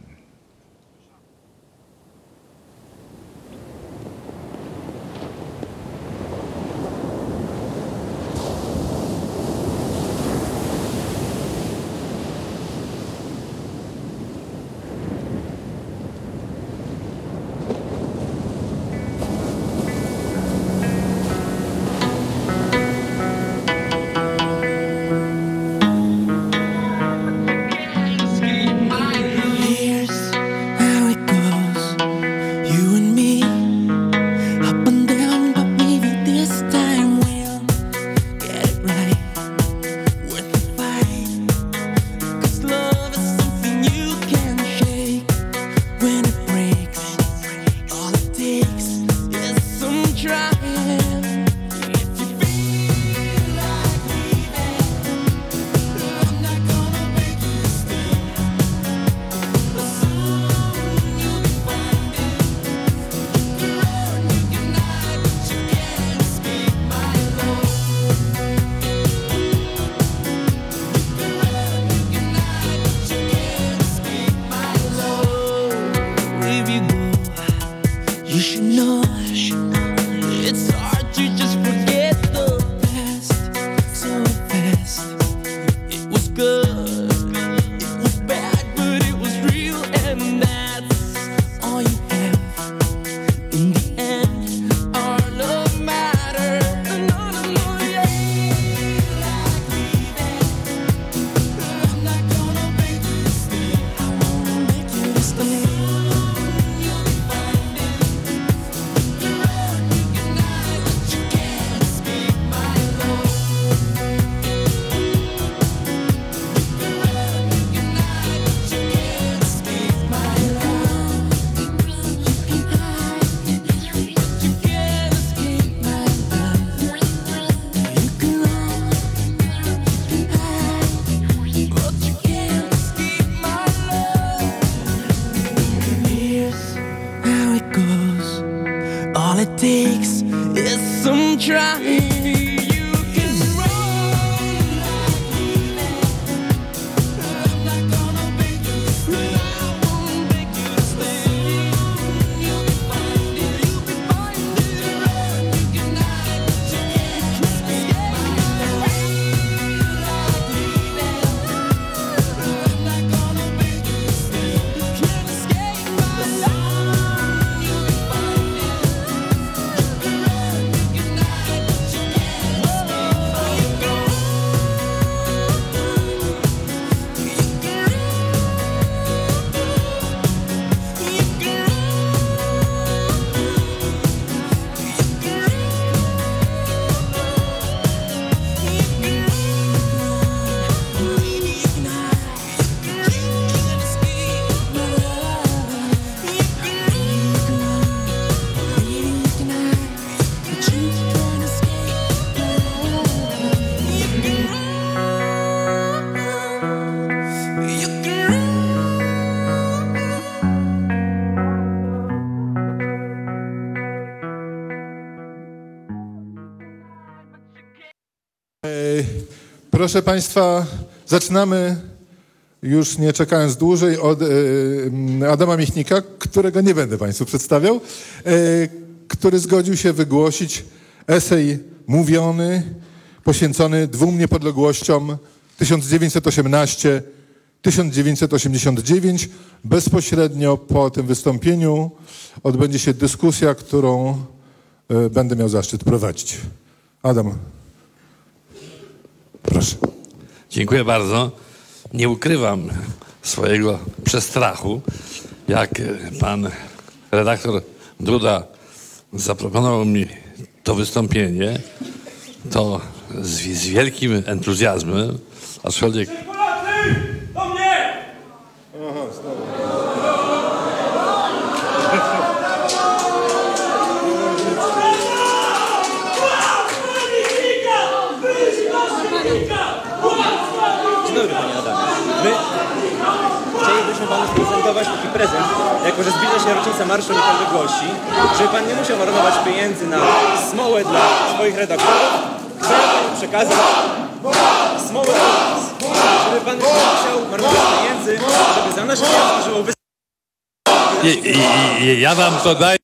Proszę Państwa, zaczynamy już nie czekając dłużej od e, Adama Michnika, którego nie będę Państwu przedstawiał, e, który zgodził się wygłosić esej mówiony poświęcony dwóm niepodległościom 1918-1989. Bezpośrednio po tym wystąpieniu odbędzie się dyskusja, którą e, będę miał zaszczyt prowadzić. Adam, proszę. Dziękuję bardzo. Nie ukrywam swojego przestrachu, jak e, pan redaktor Duda zaproponował mi to wystąpienie, to z, z wielkim entuzjazmem, aczkolwiek sprezentować taki prezent, jako że zbliża się rocznica Marszu Niepodległości, żeby Pan nie musiał marnować pieniędzy na smołę dla swoich redaktorów, chcemy Panu przekazać smołę dla nas. Żeby Pan nie musiał marnować pieniędzy, żeby za nasze pieniądze żyło i, ja wam to daję,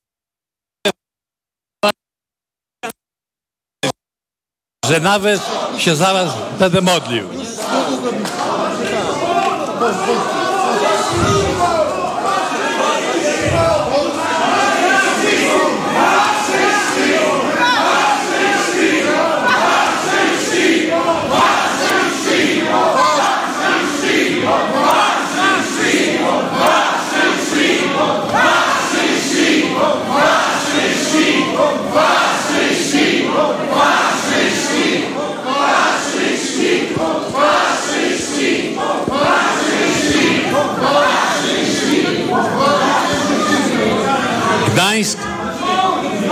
że nawet się za was będę modlił. Gdańsk,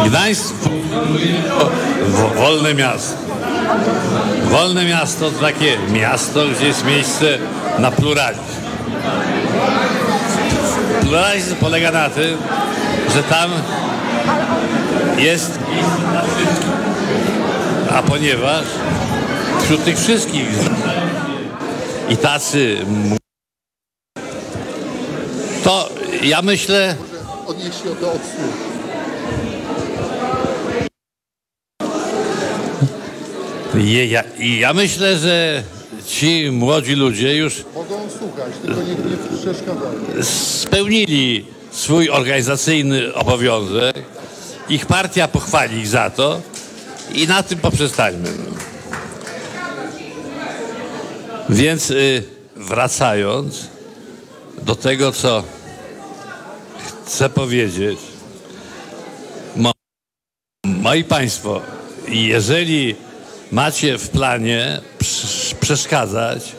Gdańsk, wolne miasto. Wolne miasto to takie miasto, gdzie jest miejsce na pluralizm. Pluralizm polega na tym, że tam jest. A ponieważ wśród tych wszystkich i tacy to ja myślę, Odnieś się do odsłuchu. Je, ja, ja myślę, że ci młodzi ludzie już Mogą słuchać, tylko niech nie przeszkadzają. spełnili swój organizacyjny obowiązek. Ich partia pochwali ich za to i na tym poprzestańmy. Więc y, wracając do tego, co chcę powiedzieć, mo, moi Państwo, jeżeli macie w planie przeszkadzać,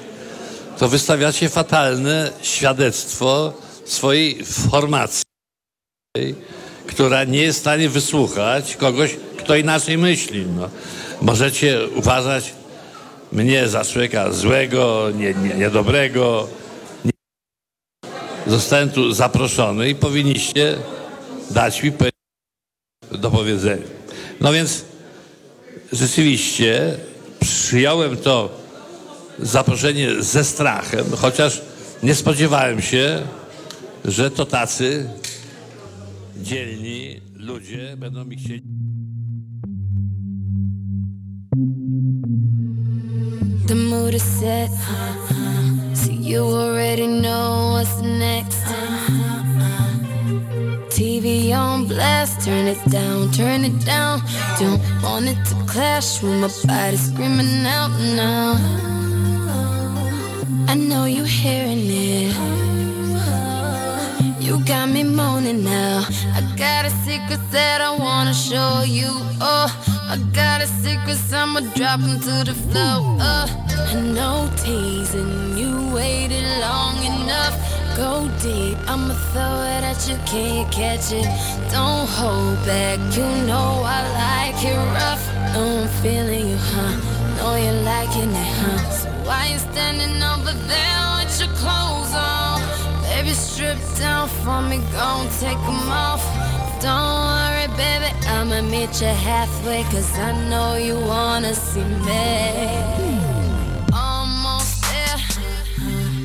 to wystawiacie fatalne świadectwo swojej formacji, która nie jest w stanie wysłuchać kogoś, kto inaczej myśli. No. Możecie uważać mnie za człowieka złego, nie, nie, niedobrego. Zostałem tu zaproszony i powinniście dać mi do powiedzenia. No więc rzeczywiście przyjąłem to zaproszenie ze strachem, chociaż nie spodziewałem się, że to tacy dzielni ludzie będą mi chcieli. The mood is set, you already know what's next. TV on blast, turn it down, turn it down. Don't want it to clash with my body screaming out now. I know you hearing it. You got me moaning now. I got a secret that I wanna show you. Oh, I got a secret, I'ma drop 'em to the floor. Uh, and no teasing, you waited long enough. Go deep, I'ma throw it at you, can't catch it? Don't hold back, you know I like it rough. I'm feeling you, huh? Know you're liking it, huh? So why you standing over there with your clothes on? Baby, strip down for me, gon' take 'em off. Don't worry, baby, I'ma meet you halfway, cause I know you wanna see me. Almost there.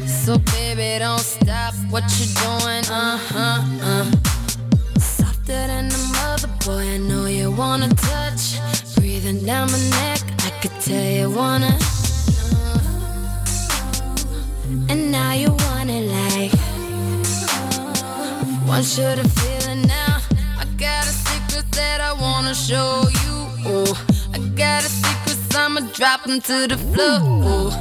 So, baby, don't stop what you're doing, uh huh, uh. Softer than a mother, boy, I know you wanna touch. Breathing down my neck, I could tell you wanna. And now you want it like Want you to feel that I wanna show you oh, I got a secret, I'ma drop 'em to the floor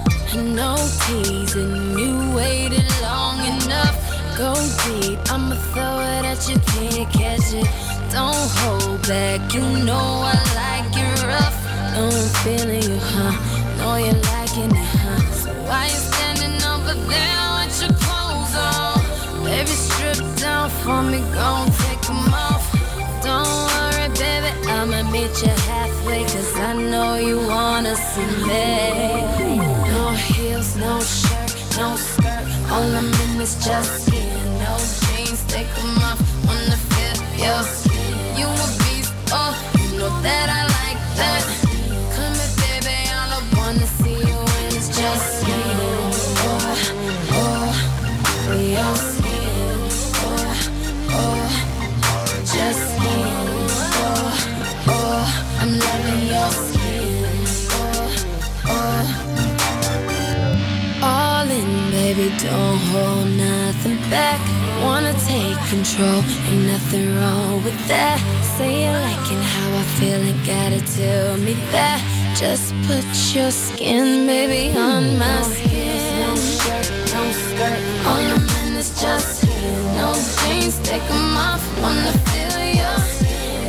No teasing, you waited long enough Go deep, I'ma throw it at you, can't catch it Don't hold back, you know I like it rough Know I'm feeling you, huh? Know you're liking it, huh? So why you standing over there with your clothes on? Baby, strip down for me, gon' take 'em off. Don't worry, baby, I'ma meet you halfway, cause I know you wanna see me. No heels, no shirt, no skirt, all I'm in is just skin. No jeans, take 'em off, wanna feel your skin. You a beast, oh, you know that I like that. Come here, baby, all I wanna see you in is just baby, don't hold nothing back. Wanna take control, ain't nothing wrong with that. Say you liking how I feel and gotta tell me that. Just put your skin, baby, on hmm. my skin. No shirt, no skirt, all I'm in is just skin. No jeans, take 'em off, wanna feel ya.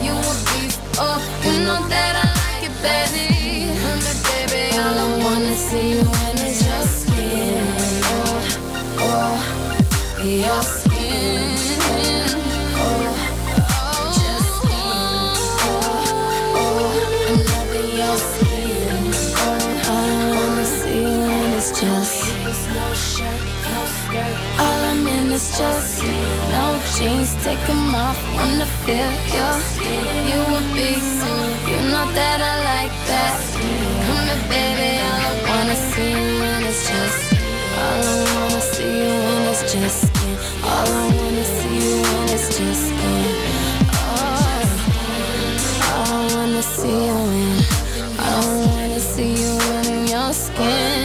You a beast, oh, you know that I like it, baby. Baby, all I wanna see you your skin. Your skin. Oh, just. Oh, I'm loving your skin. All I wanna see just. All I'm in is just no jeans. Off, wanna feel your skin. You know that I like that. Come here, baby, all I wanna see is just. All I wanna see you in is just skin. All I wanna see you in is just skin. Oh, wanna see you in. I wanna see you in your skin.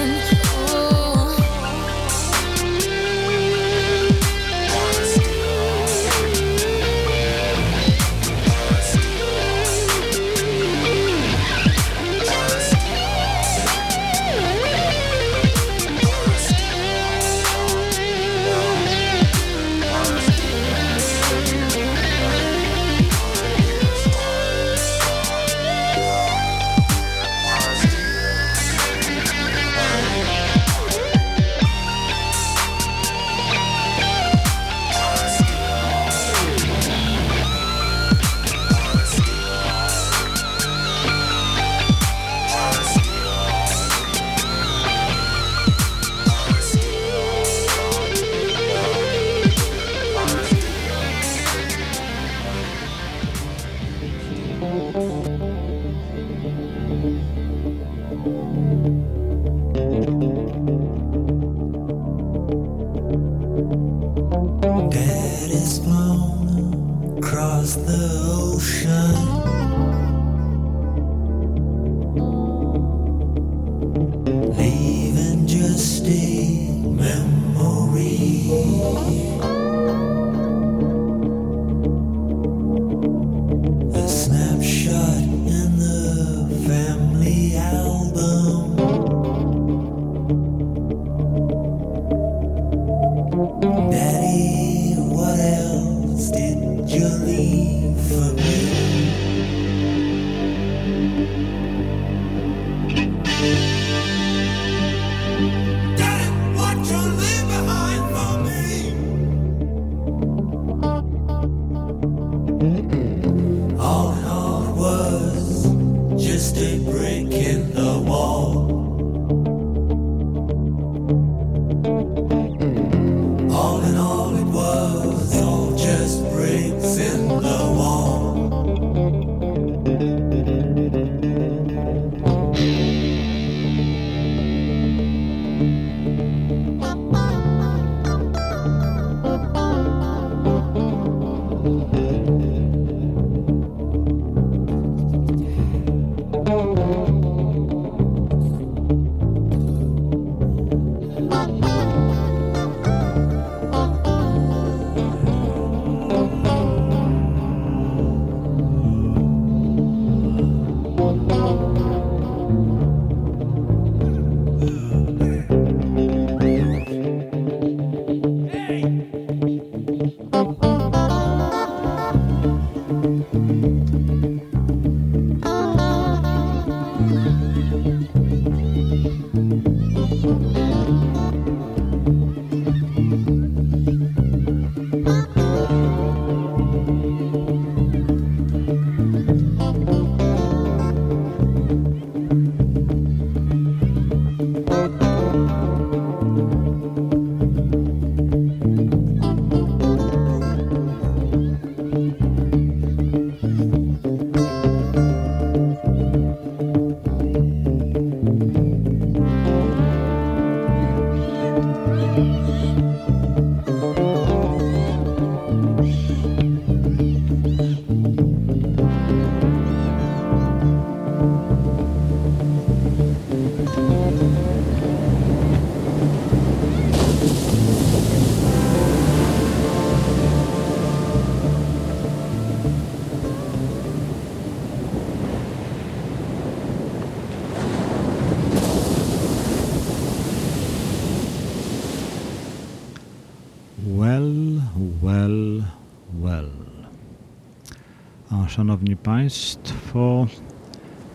Szanowni Państwo,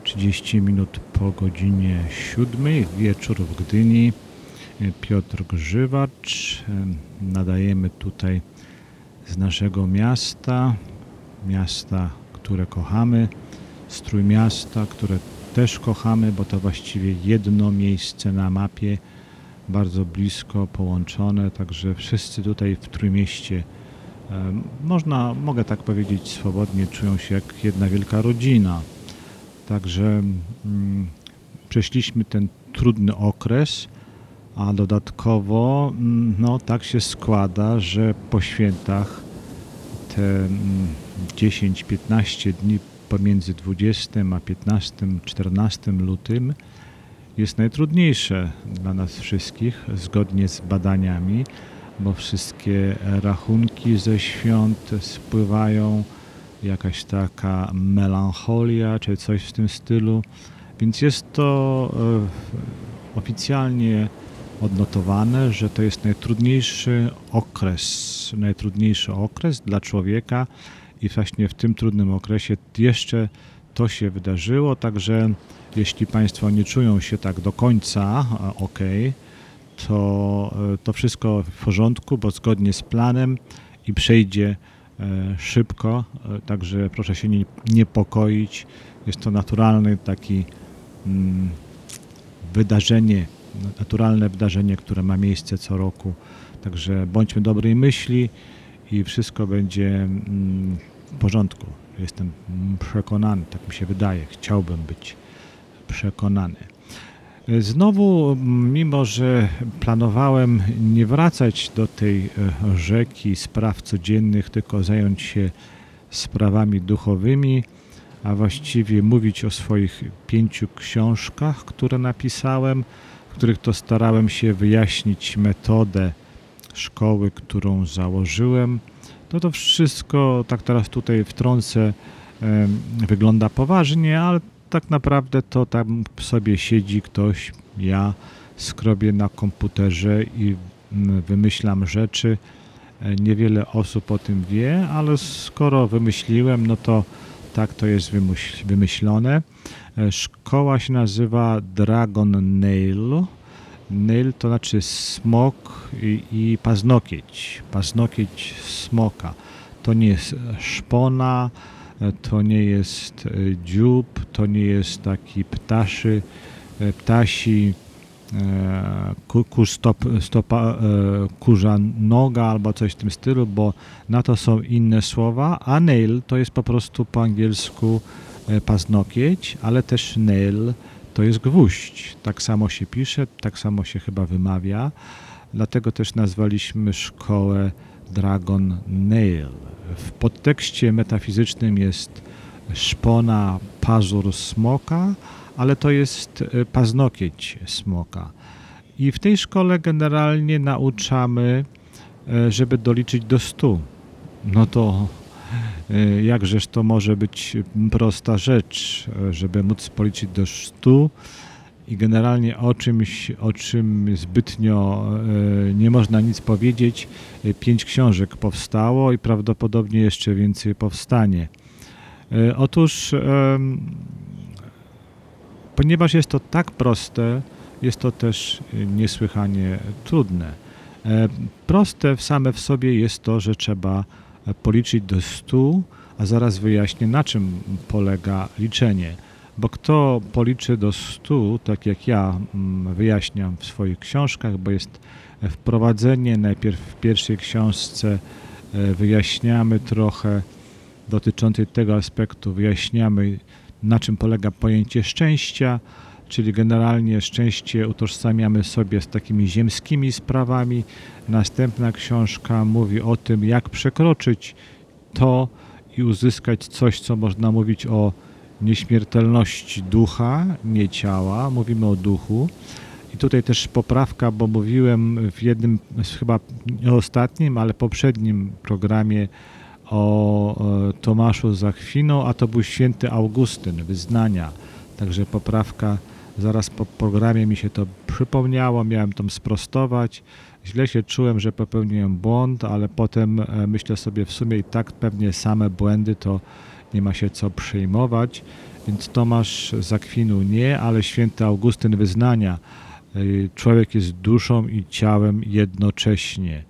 30 minut po godzinie 7, wieczór w Gdyni. Piotr Grzywacz. Nadajemy tutaj z naszego miasta, miasta, które kochamy, z Trójmiasta, które też kochamy, bo to właściwie jedno miejsce na mapie, bardzo blisko połączone, także wszyscy tutaj w Trójmieście em, można, mogę tak powiedzieć swobodnie, czują się jak jedna wielka rodzina. Także mm, przeszliśmy ten trudny okres, a dodatkowo mm, no, tak się składa, że po świętach te mm, 10-15 dni pomiędzy 20 a 15, 14 lutym jest najtrudniejsze dla nas wszystkich, zgodnie z badaniami, bo wszystkie rachunki ze świąt spływają, jakaś taka melancholia czy coś w tym stylu, więc jest to e, oficjalnie odnotowane, że to jest najtrudniejszy okres, najtrudniejszy okres dla człowieka i właśnie w tym trudnym okresie jeszcze to się wydarzyło, także jeśli Państwo nie czują się tak do końca ok, to e, to wszystko w porządku, bo zgodnie z planem i przejdzie e, szybko, e, także proszę się nie niepokoić. Jest to naturalny taki mm, wydarzenie, naturalne wydarzenie, które ma miejsce co roku. Także bądźmy dobrej myśli i wszystko będzie mm, w porządku. Jestem przekonany, tak mi się wydaje, chciałbym być przekonany. Znowu, mimo że planowałem nie wracać do tej e, rzeki spraw codziennych, tylko zająć się sprawami duchowymi, a właściwie mówić o swoich pięciu książkach, które napisałem, w których to starałem się wyjaśnić metodę szkoły, którą założyłem, to to wszystko, tak teraz tutaj wtrącę, wygląda poważnie, ale tak naprawdę to tam sobie siedzi ktoś, ja skrobię na komputerze i mm, wymyślam rzeczy. E, Niewiele osób o tym wie, ale skoro wymyśliłem, no to tak to jest wymyśl- wymyślone. E, Szkoła się nazywa Dragon Nail. Nail to znaczy smok i, i paznokieć. Paznokieć smoka. To nie jest szpona, to nie jest e, dziób, to nie jest taki ptaszy, e, ptasi, e, ku, stop, stopa, e, kurza noga albo coś w tym stylu, bo na to są inne słowa, a nail to jest po prostu po angielsku e, paznokieć, ale też nail to jest gwóźdź. Tak samo się pisze, tak samo się chyba wymawia. Dlatego też nazwaliśmy szkołę Dragon Nail. W podtekście metafizycznym jest szpona, pazur smoka, ale to jest e, paznokieć smoka. I w tej szkole generalnie nauczamy, e, żeby doliczyć do stu. No to e, jakżeż to może być prosta rzecz, żeby móc policzyć do stu i generalnie o czymś, o czym zbytnio e, nie można nic powiedzieć. E, Pięć książek powstało i prawdopodobnie jeszcze więcej powstanie. E, Otóż, ponieważ jest to tak proste, jest to też niesłychanie trudne. Proste same w sobie jest to, że trzeba policzyć do 100, a zaraz wyjaśnię na czym polega liczenie. Bo kto policzy do 100, tak jak ja mm, wyjaśniam w swoich książkach, bo jest wprowadzenie, najpierw w pierwszej książce e, wyjaśniamy trochę dotyczącej tego aspektu, wyjaśniamy na czym polega pojęcie szczęścia, czyli generalnie szczęście utożsamiamy sobie z takimi ziemskimi sprawami. Następna książka mówi o tym, jak przekroczyć to i uzyskać coś, co można mówić o nieśmiertelności ducha, nie ciała. Mówimy o duchu. I tutaj też poprawka, bo mówiłem w jednym, chyba nie ostatnim, ale poprzednim programie o e, Tomaszu z Akwiną, a to był święty Augustyn, wyznania. Także poprawka, zaraz po programie mi się to przypomniało, miałem to sprostować. Źle się czułem, że popełniłem błąd, ale potem e, myślę sobie w sumie i tak pewnie same błędy to nie ma się co przejmować. Więc Tomasz z Akwinu nie, ale święty Augustyn wyznania. Y, Człowiek jest duszą i ciałem jednocześnie.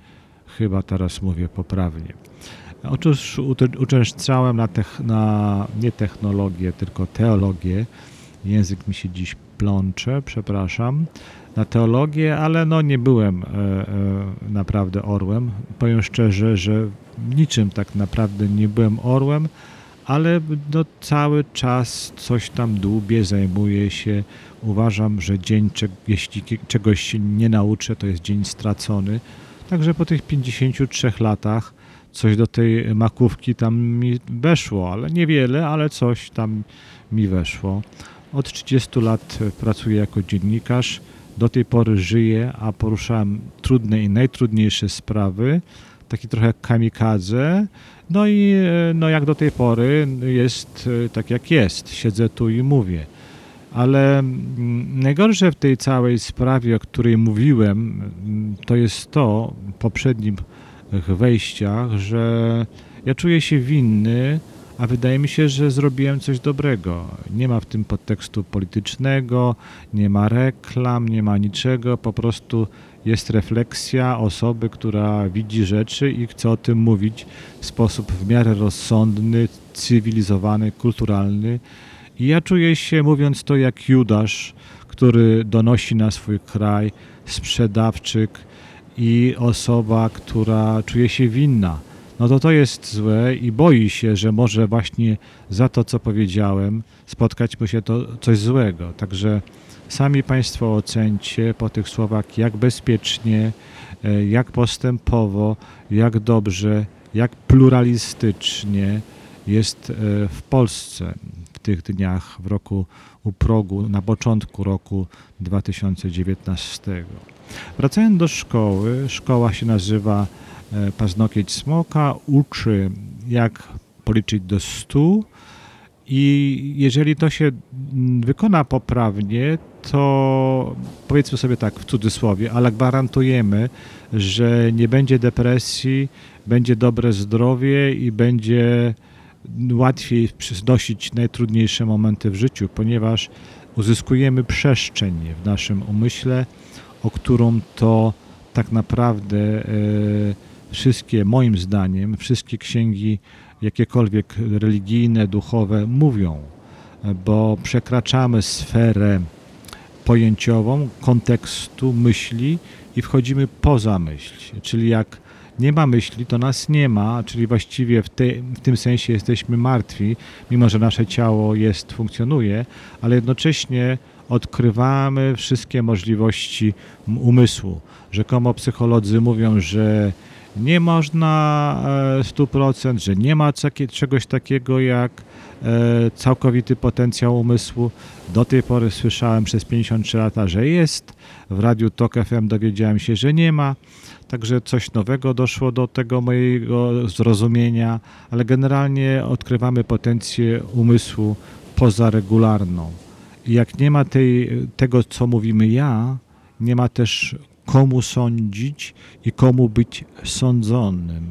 Chyba teraz mówię poprawnie. Otóż uczęszczałem na, tech, na nie technologię, tylko teologię. Język mi się dziś plącze, przepraszam. Na teologię, ale no nie byłem e, e, naprawdę orłem. Powiem szczerze, że niczym tak naprawdę nie byłem orłem, ale no, cały czas coś tam dłubię, zajmuję się. Uważam, że dzień, jeśli czegoś się nie nauczę, to jest dzień stracony. Także po tych 53 latach coś do tej makówki tam mi weszło, ale niewiele, ale coś tam mi weszło. Od 30 lat pracuję jako dziennikarz. Do tej pory żyję, a poruszałem trudne i najtrudniejsze sprawy. Taki trochę kamikadze. No i e, no jak do tej pory jest e, tak jak jest. Siedzę tu i mówię. Ale mm, najgorsze w tej całej sprawie, o której mówiłem, mm, to jest to w poprzednich wejściach, że ja czuję się winny, a wydaje mi się, że zrobiłem coś dobrego. Nie ma w tym podtekstu politycznego, nie ma reklam, nie ma niczego, po prostu jest refleksja osoby, która widzi rzeczy i chce o tym mówić w sposób w miarę rozsądny, cywilizowany, kulturalny. I ja czuję się, mówiąc to, jak Judasz, który donosi na swój kraj, sprzedawczyk i osoba, która czuje się winna. no to to jest złe i boi się, że może właśnie za to, co powiedziałem, spotkać mu się to coś złego. Także sami Państwo ocencie po tych słowach, jak bezpiecznie, e, jak postępowo, jak dobrze, jak pluralistycznie jest e, w Polsce w tych dniach, w roku u progu, na początku roku 2019. Wracając do szkoły, szkoła się nazywa e, Paznokieć Smoka, uczy jak policzyć do 100 i jeżeli to się mm, wykona poprawnie, to powiedzmy sobie tak w cudzysłowie, ale gwarantujemy, że nie będzie depresji, będzie dobre zdrowie i będzie łatwiej znosić najtrudniejsze momenty w życiu, ponieważ uzyskujemy przestrzeń w naszym umyśle, o którą to tak naprawdę e, wszystkie, moim zdaniem, wszystkie księgi, jakiekolwiek religijne, duchowe mówią, bo przekraczamy sferę pojęciową kontekstu myśli i wchodzimy poza myśl. Czyli jak nie ma myśli, to nas nie ma, czyli właściwie w, te, w tym sensie jesteśmy martwi, mimo że nasze ciało jest, funkcjonuje, ale jednocześnie odkrywamy wszystkie możliwości umysłu. Rzekomo psycholodzy mówią, że nie można e, 100%, że nie ma czegoś takiego jak e, całkowity potencjał umysłu. Do tej pory słyszałem przez 53 lata, że jest. W Radiu Tok FM dowiedziałem się, że nie ma. Także coś nowego doszło do tego mojego zrozumienia, ale generalnie odkrywamy potencję umysłu pozaregularną. I jak nie ma tej, tego, co mówimy ja, nie ma też komu sądzić i komu być sądzonym.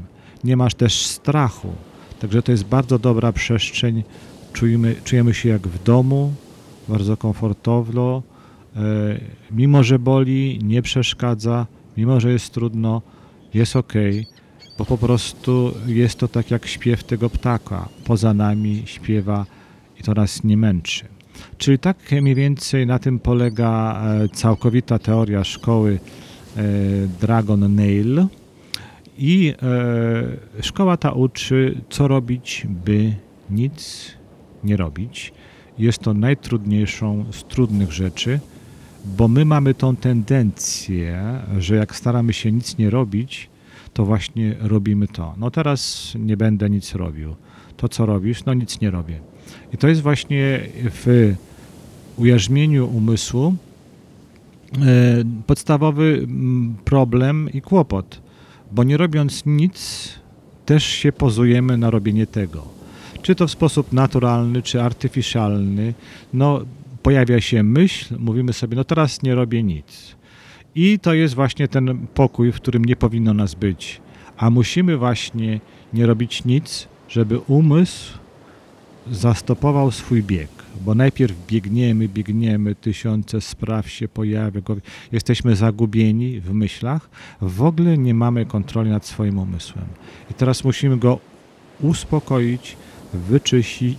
Nie masz też strachu. Także to jest bardzo dobra przestrzeń. Czujemy, czujemy się jak w domu, bardzo komfortowo. E, mimo, że boli, nie przeszkadza, mimo, że jest trudno, jest ok, bo po prostu jest to tak jak śpiew tego ptaka. Poza nami śpiewa i to nas nie męczy. Czyli tak mniej więcej na tym polega e, całkowita teoria szkoły e, Dragon Nail. I e, szkoła ta uczy, co robić, by nic nie robić. Jest to najtrudniejszą z trudnych rzeczy, bo my mamy tą tendencję, że jak staramy się nic nie robić, to właśnie robimy to. No teraz nie będę nic robił. To co robisz? No nic nie robię. I to jest właśnie w ujarzmieniu umysłu e, podstawowy problem i kłopot, bo nie robiąc nic, też się pozujemy na robienie tego. Czy to w sposób naturalny, czy artyficjalny, no pojawia się myśl, mówimy sobie, no teraz nie robię nic. I to jest właśnie ten pokój, w którym nie powinno nas być. A musimy właśnie nie robić nic, żeby umysł zastopował swój bieg, bo najpierw biegniemy, biegniemy, tysiące spraw się pojawia, jesteśmy zagubieni w myślach, w ogóle nie mamy kontroli nad swoim umysłem. I teraz musimy go uspokoić, wyczyścić,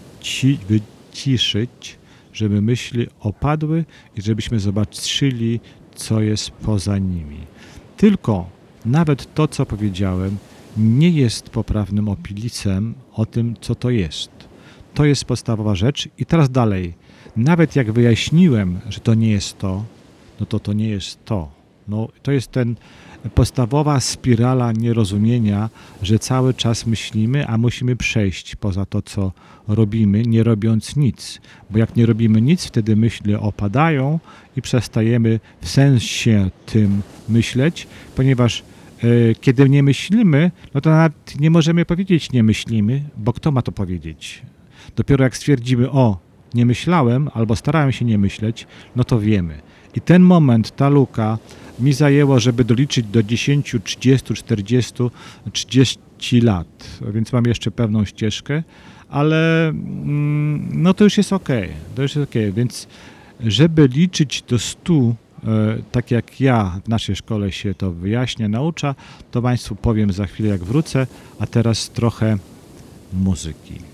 wyciszyć, żeby myśli opadły i żebyśmy zobaczyli, co jest poza nimi. Tylko nawet to, co powiedziałem, nie jest poprawnym opilicem o tym, co to jest. To jest podstawowa rzecz. I teraz dalej. Nawet jak wyjaśniłem, że to nie jest to, no to to nie jest to. No, to jest ten podstawowa spirala nierozumienia, że cały czas myślimy, a musimy przejść poza to, co robimy, nie robiąc nic. Bo jak nie robimy nic, wtedy myśli opadają i przestajemy w sensie tym myśleć, ponieważ e, kiedy nie myślimy, no to nawet nie możemy powiedzieć nie myślimy, bo kto ma to powiedzieć? Dopiero jak stwierdzimy, o, nie myślałem albo starałem się nie myśleć, no to wiemy. I ten moment, ta luka mi zajęło, żeby doliczyć do 10, 30, 40, 30 lat, więc mam jeszcze pewną ścieżkę, ale mm, no to już jest ok, to już jest ok, więc żeby liczyć do 100, e, tak jak ja w naszej szkole się to wyjaśnia, naucza, to Państwu powiem za chwilę jak wrócę, a teraz trochę muzyki.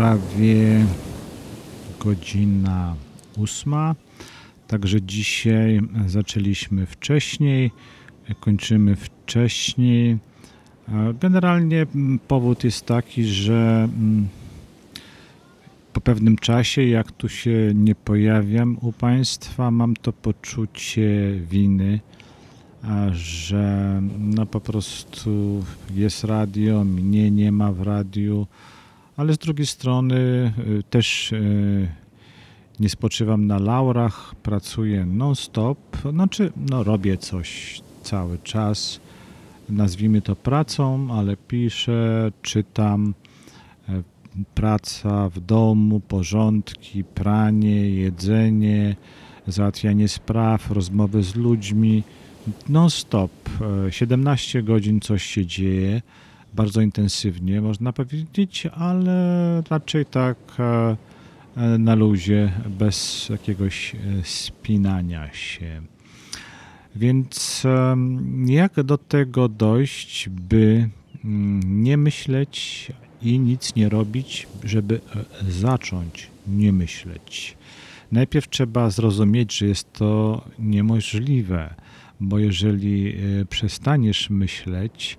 Prawie godzina ósma. Także dzisiaj zaczęliśmy wcześniej, kończymy wcześniej. Generalnie mm, powód jest taki, że mm, po pewnym czasie, jak tu się nie pojawiam u Państwa, mam to poczucie winy, że no po prostu jest radio, mnie nie ma w radiu, ale z drugiej strony y, też y, nie spoczywam na laurach, pracuję non-stop, znaczy no robię coś cały czas, nazwijmy to pracą, ale piszę, czytam, e, praca w domu, porządki, pranie, jedzenie, załatwianie spraw, rozmowy z ludźmi, non-stop, e, 17 godzin coś się dzieje, bardzo intensywnie można powiedzieć, ale raczej tak e, e, na luzie, bez jakiegoś e, spinania się. Więc jak do tego dojść, by mm, nie myśleć i nic nie robić, żeby zacząć nie myśleć? Najpierw trzeba zrozumieć, że jest to niemożliwe, bo jeżeli przestaniesz myśleć,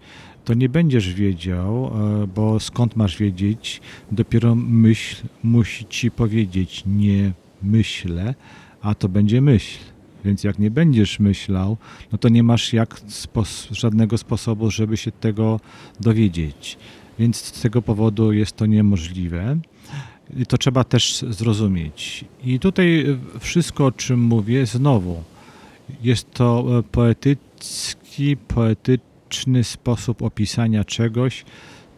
to nie będziesz wiedział, e, bo skąd masz wiedzieć? Dopiero myśl musi ci powiedzieć, nie myślę, a to będzie myśl. Więc jak nie będziesz myślał, no to nie masz jak spos- żadnego sposobu, żeby się tego dowiedzieć. Więc z tego powodu jest to niemożliwe. I to trzeba też zrozumieć. I tutaj e, wszystko, o czym mówię, znowu jest to e, poetycki, poetyczny sposób opisania czegoś,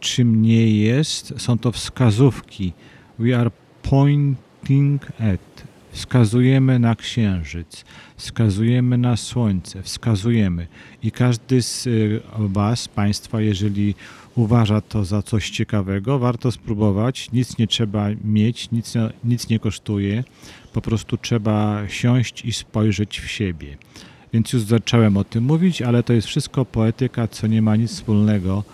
czym nie jest. Są to wskazówki. We are pointing at. Wskazujemy na księżyc, wskazujemy na słońce, wskazujemy. I każdy z y, Was, Państwa, jeżeli uważa to za coś ciekawego, warto spróbować. Nic nie trzeba mieć, nic, nic nie kosztuje. Po prostu trzeba siąść i spojrzeć w siebie. Więc już zacząłem o tym mówić, ale to jest wszystko poetyka, co nie ma nic wspólnego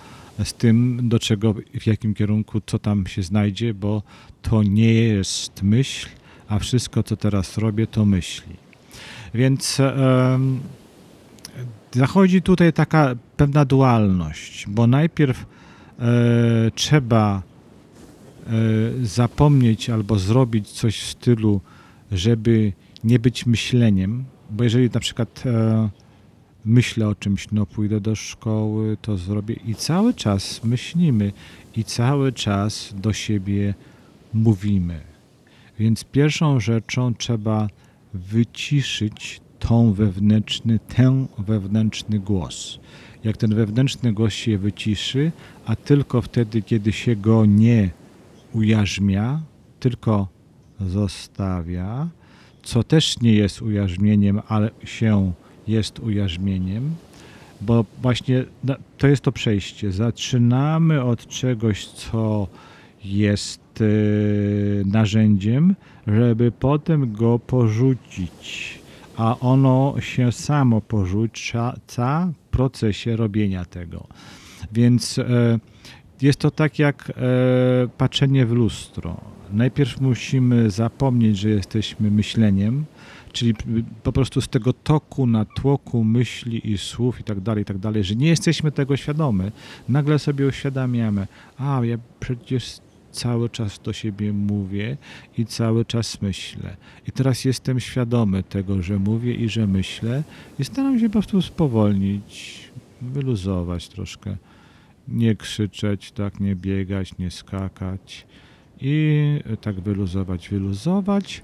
z tym, do czego, w jakim kierunku, co tam się znajdzie, bo to nie jest myśl, a wszystko, co teraz robię, to myśli. Więc em, zachodzi tutaj taka pewna dualność, bo najpierw e, trzeba e, zapomnieć albo zrobić coś w stylu, żeby nie być myśleniem, bo jeżeli na przykład e, myślę o czymś, no pójdę do szkoły, to zrobię i cały czas myślimy i cały czas do siebie mówimy. Więc pierwszą rzeczą trzeba wyciszyć tą wewnętrzny, ten wewnętrzny głos. Jak ten wewnętrzny głos się wyciszy, a tylko wtedy, kiedy się go nie ujarzmia, tylko zostawia, co też nie jest ujarzmieniem, ale się jest ujarzmieniem, bo właśnie to jest to przejście. Zaczynamy od czegoś, co jest e, narzędziem, żeby potem go porzucić, a ono się samo porzuca w procesie robienia tego. Więc e, jest to tak jak e, patrzenie w lustro. Najpierw musimy zapomnieć, że jesteśmy myśleniem, czyli po prostu z tego toku, natłoku myśli i słów i tak dalej, i tak dalej, że nie jesteśmy tego świadomy. Nagle sobie uświadamiamy, a ja przecież cały czas do siebie mówię i cały czas myślę. I teraz jestem świadomy tego, że mówię i że myślę i staram się po prostu spowolnić, wyluzować troszkę nie krzyczeć, tak, nie biegać, nie skakać i tak wyluzować, wyluzować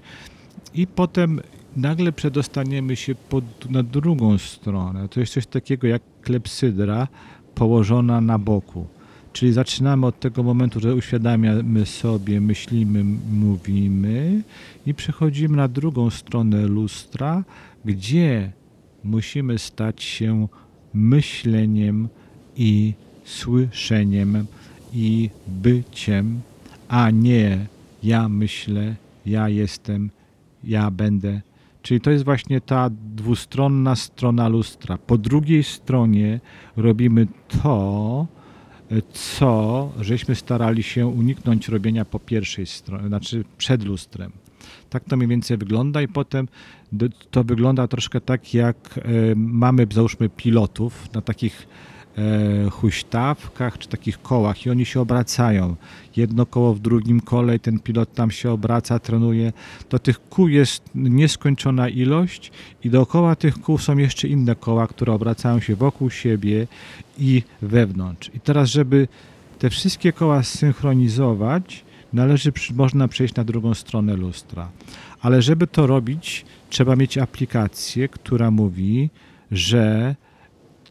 i potem nagle przedostaniemy się pod, na drugą stronę. To jest coś takiego jak klepsydra położona na boku. Czyli zaczynamy od tego momentu, że uświadamiamy sobie, myślimy, mówimy i przechodzimy na drugą stronę lustra, gdzie musimy stać się myśleniem i słyszeniem i byciem, a nie ja myślę, ja jestem, ja będę. Czyli to jest właśnie ta dwustronna strona lustra. Po drugiej stronie robimy to, co żeśmy starali się uniknąć robienia po pierwszej stronie, znaczy przed lustrem. Tak to mniej więcej wygląda i potem to wygląda troszkę tak, jak e, mamy załóżmy pilotów na takich huśtawkach czy takich kołach i oni się obracają. Jedno koło w drugim kole i ten pilot tam się obraca, trenuje. To tych kół jest nieskończona ilość i dookoła tych kół są jeszcze inne koła, które obracają się wokół siebie i wewnątrz. I teraz, żeby te wszystkie koła zsynchronizować, należy, można przejść na drugą stronę lustra. Ale żeby to robić, trzeba mieć aplikację, która mówi, że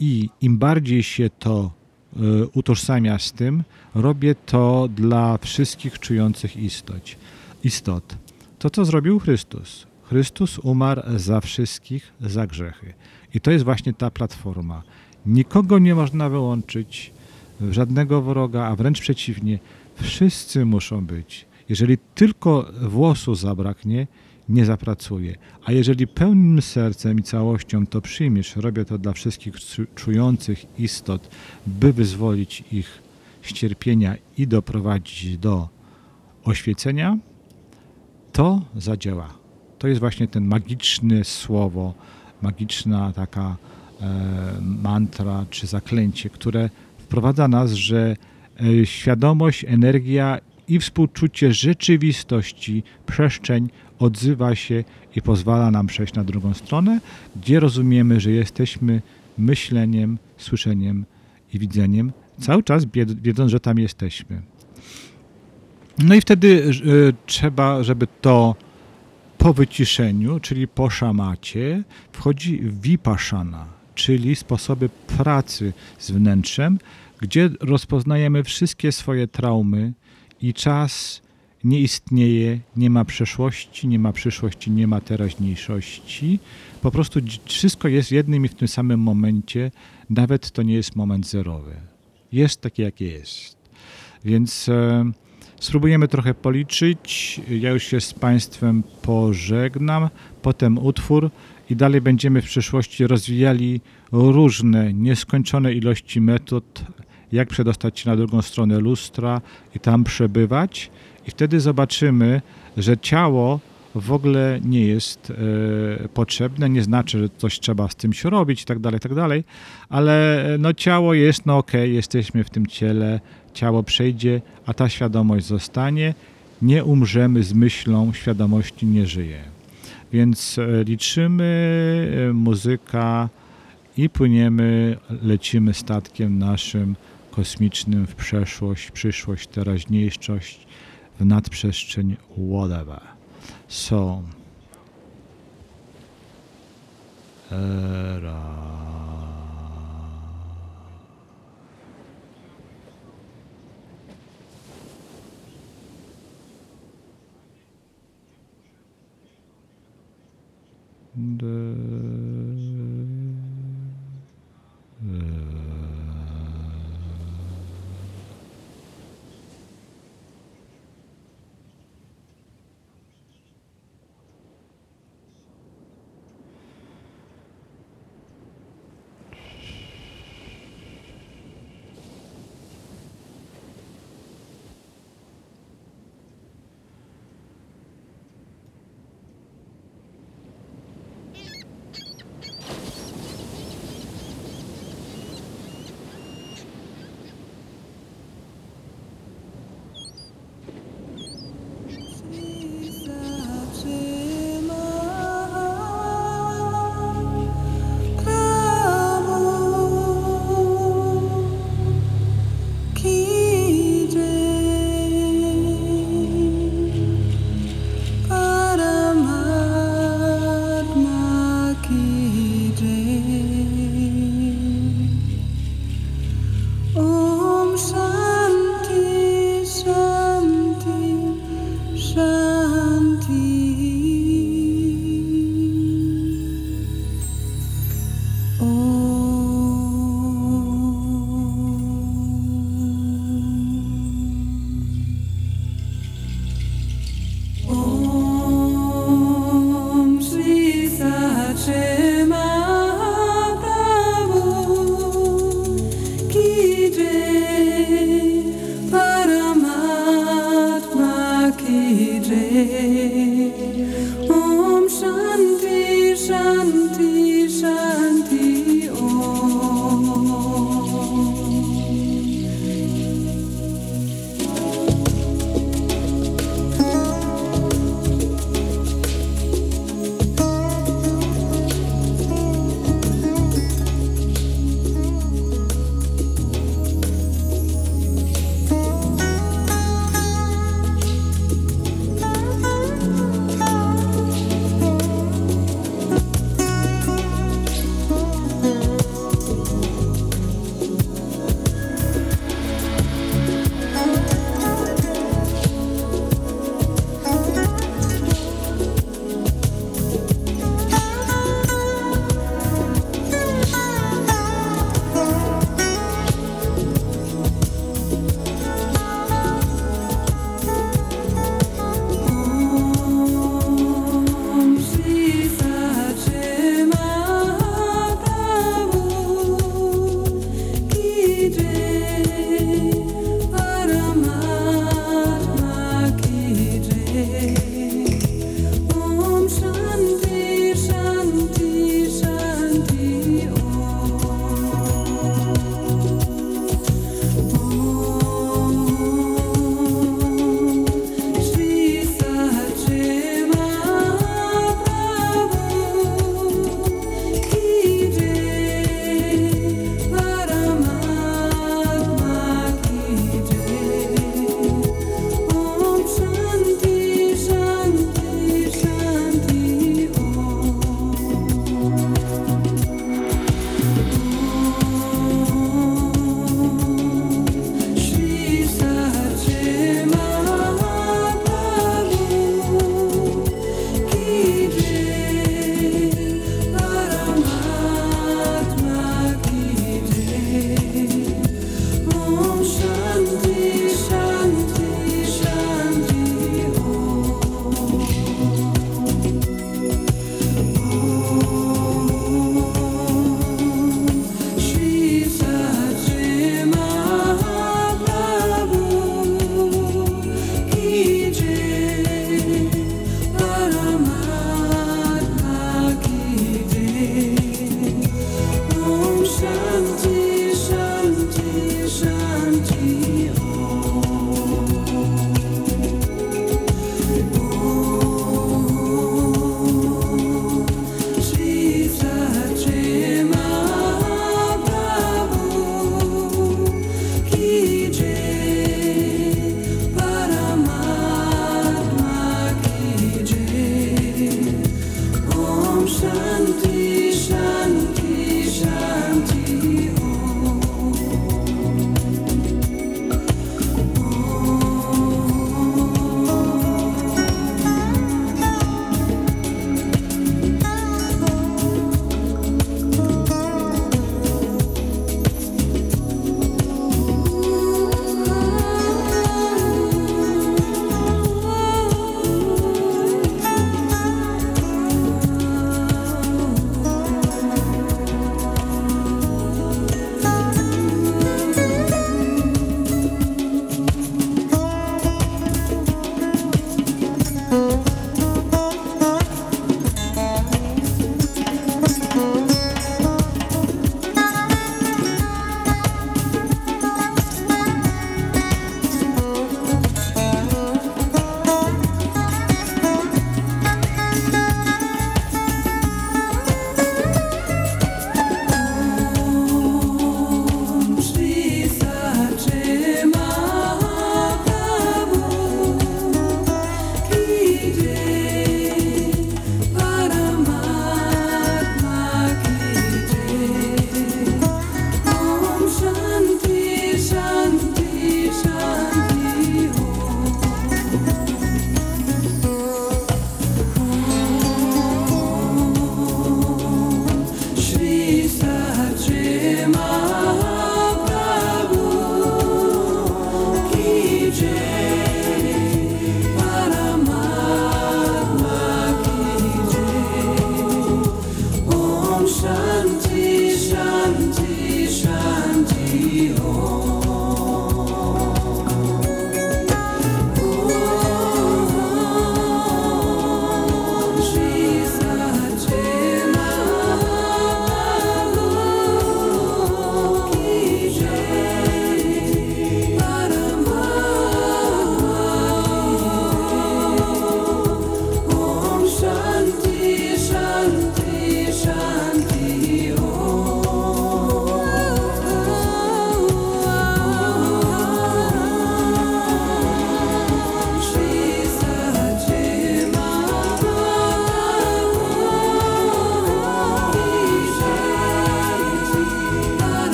i im bardziej się to y, utożsamia z tym, robię to dla wszystkich czujących istot. istot. To, co zrobił Chrystus. Chrystus umarł za wszystkich, za grzechy. I to jest właśnie ta platforma. Nikogo nie można wyłączyć, żadnego wroga, a wręcz przeciwnie, wszyscy muszą być. Jeżeli tylko włosu zabraknie, nie zapracuje. A jeżeli pełnym sercem i całością to przyjmiesz, robię to dla wszystkich czu- czujących istot, by wyzwolić ich z cierpienia i doprowadzić do oświecenia, to zadziała. To jest właśnie ten magiczne słowo, magiczna taka e, mantra czy zaklęcie, które wprowadza nas, że e, świadomość, energia i współczucie rzeczywistości, przestrzeń odzywa się i pozwala nam przejść na drugą stronę, gdzie rozumiemy, że jesteśmy myśleniem, słyszeniem i widzeniem, cały czas wiedząc, że tam jesteśmy. No i wtedy y, trzeba, żeby to po wyciszeniu, czyli po szamacie, wchodzi vipassana, czyli sposoby pracy z wnętrzem, gdzie rozpoznajemy wszystkie swoje traumy i czas nie istnieje, nie ma przeszłości, nie ma przyszłości, nie ma teraźniejszości. Po prostu wszystko jest jednym i w tym samym momencie, nawet to nie jest moment zerowy. Jest takie, jakie jest. Więc e, spróbujemy trochę policzyć. Ja już się z Państwem pożegnam, potem utwór i dalej będziemy w przyszłości rozwijali różne, nieskończone ilości metod, jak przedostać się na drugą stronę lustra i tam przebywać. I wtedy zobaczymy, że ciało w ogóle nie jest e, potrzebne, nie znaczy, że coś trzeba z tym się robić i tak dalej, tak dalej, ale e, no ciało jest, no okej, jesteśmy w tym ciele, ciało przejdzie, a ta świadomość zostanie, nie umrzemy z myślą, świadomości nie żyje. Więc e, liczymy, muzyka i płyniemy, lecimy statkiem naszym kosmicznym w przeszłość, przyszłość, teraźniejszość, w nadprzestrzeń, whatever. So, era. The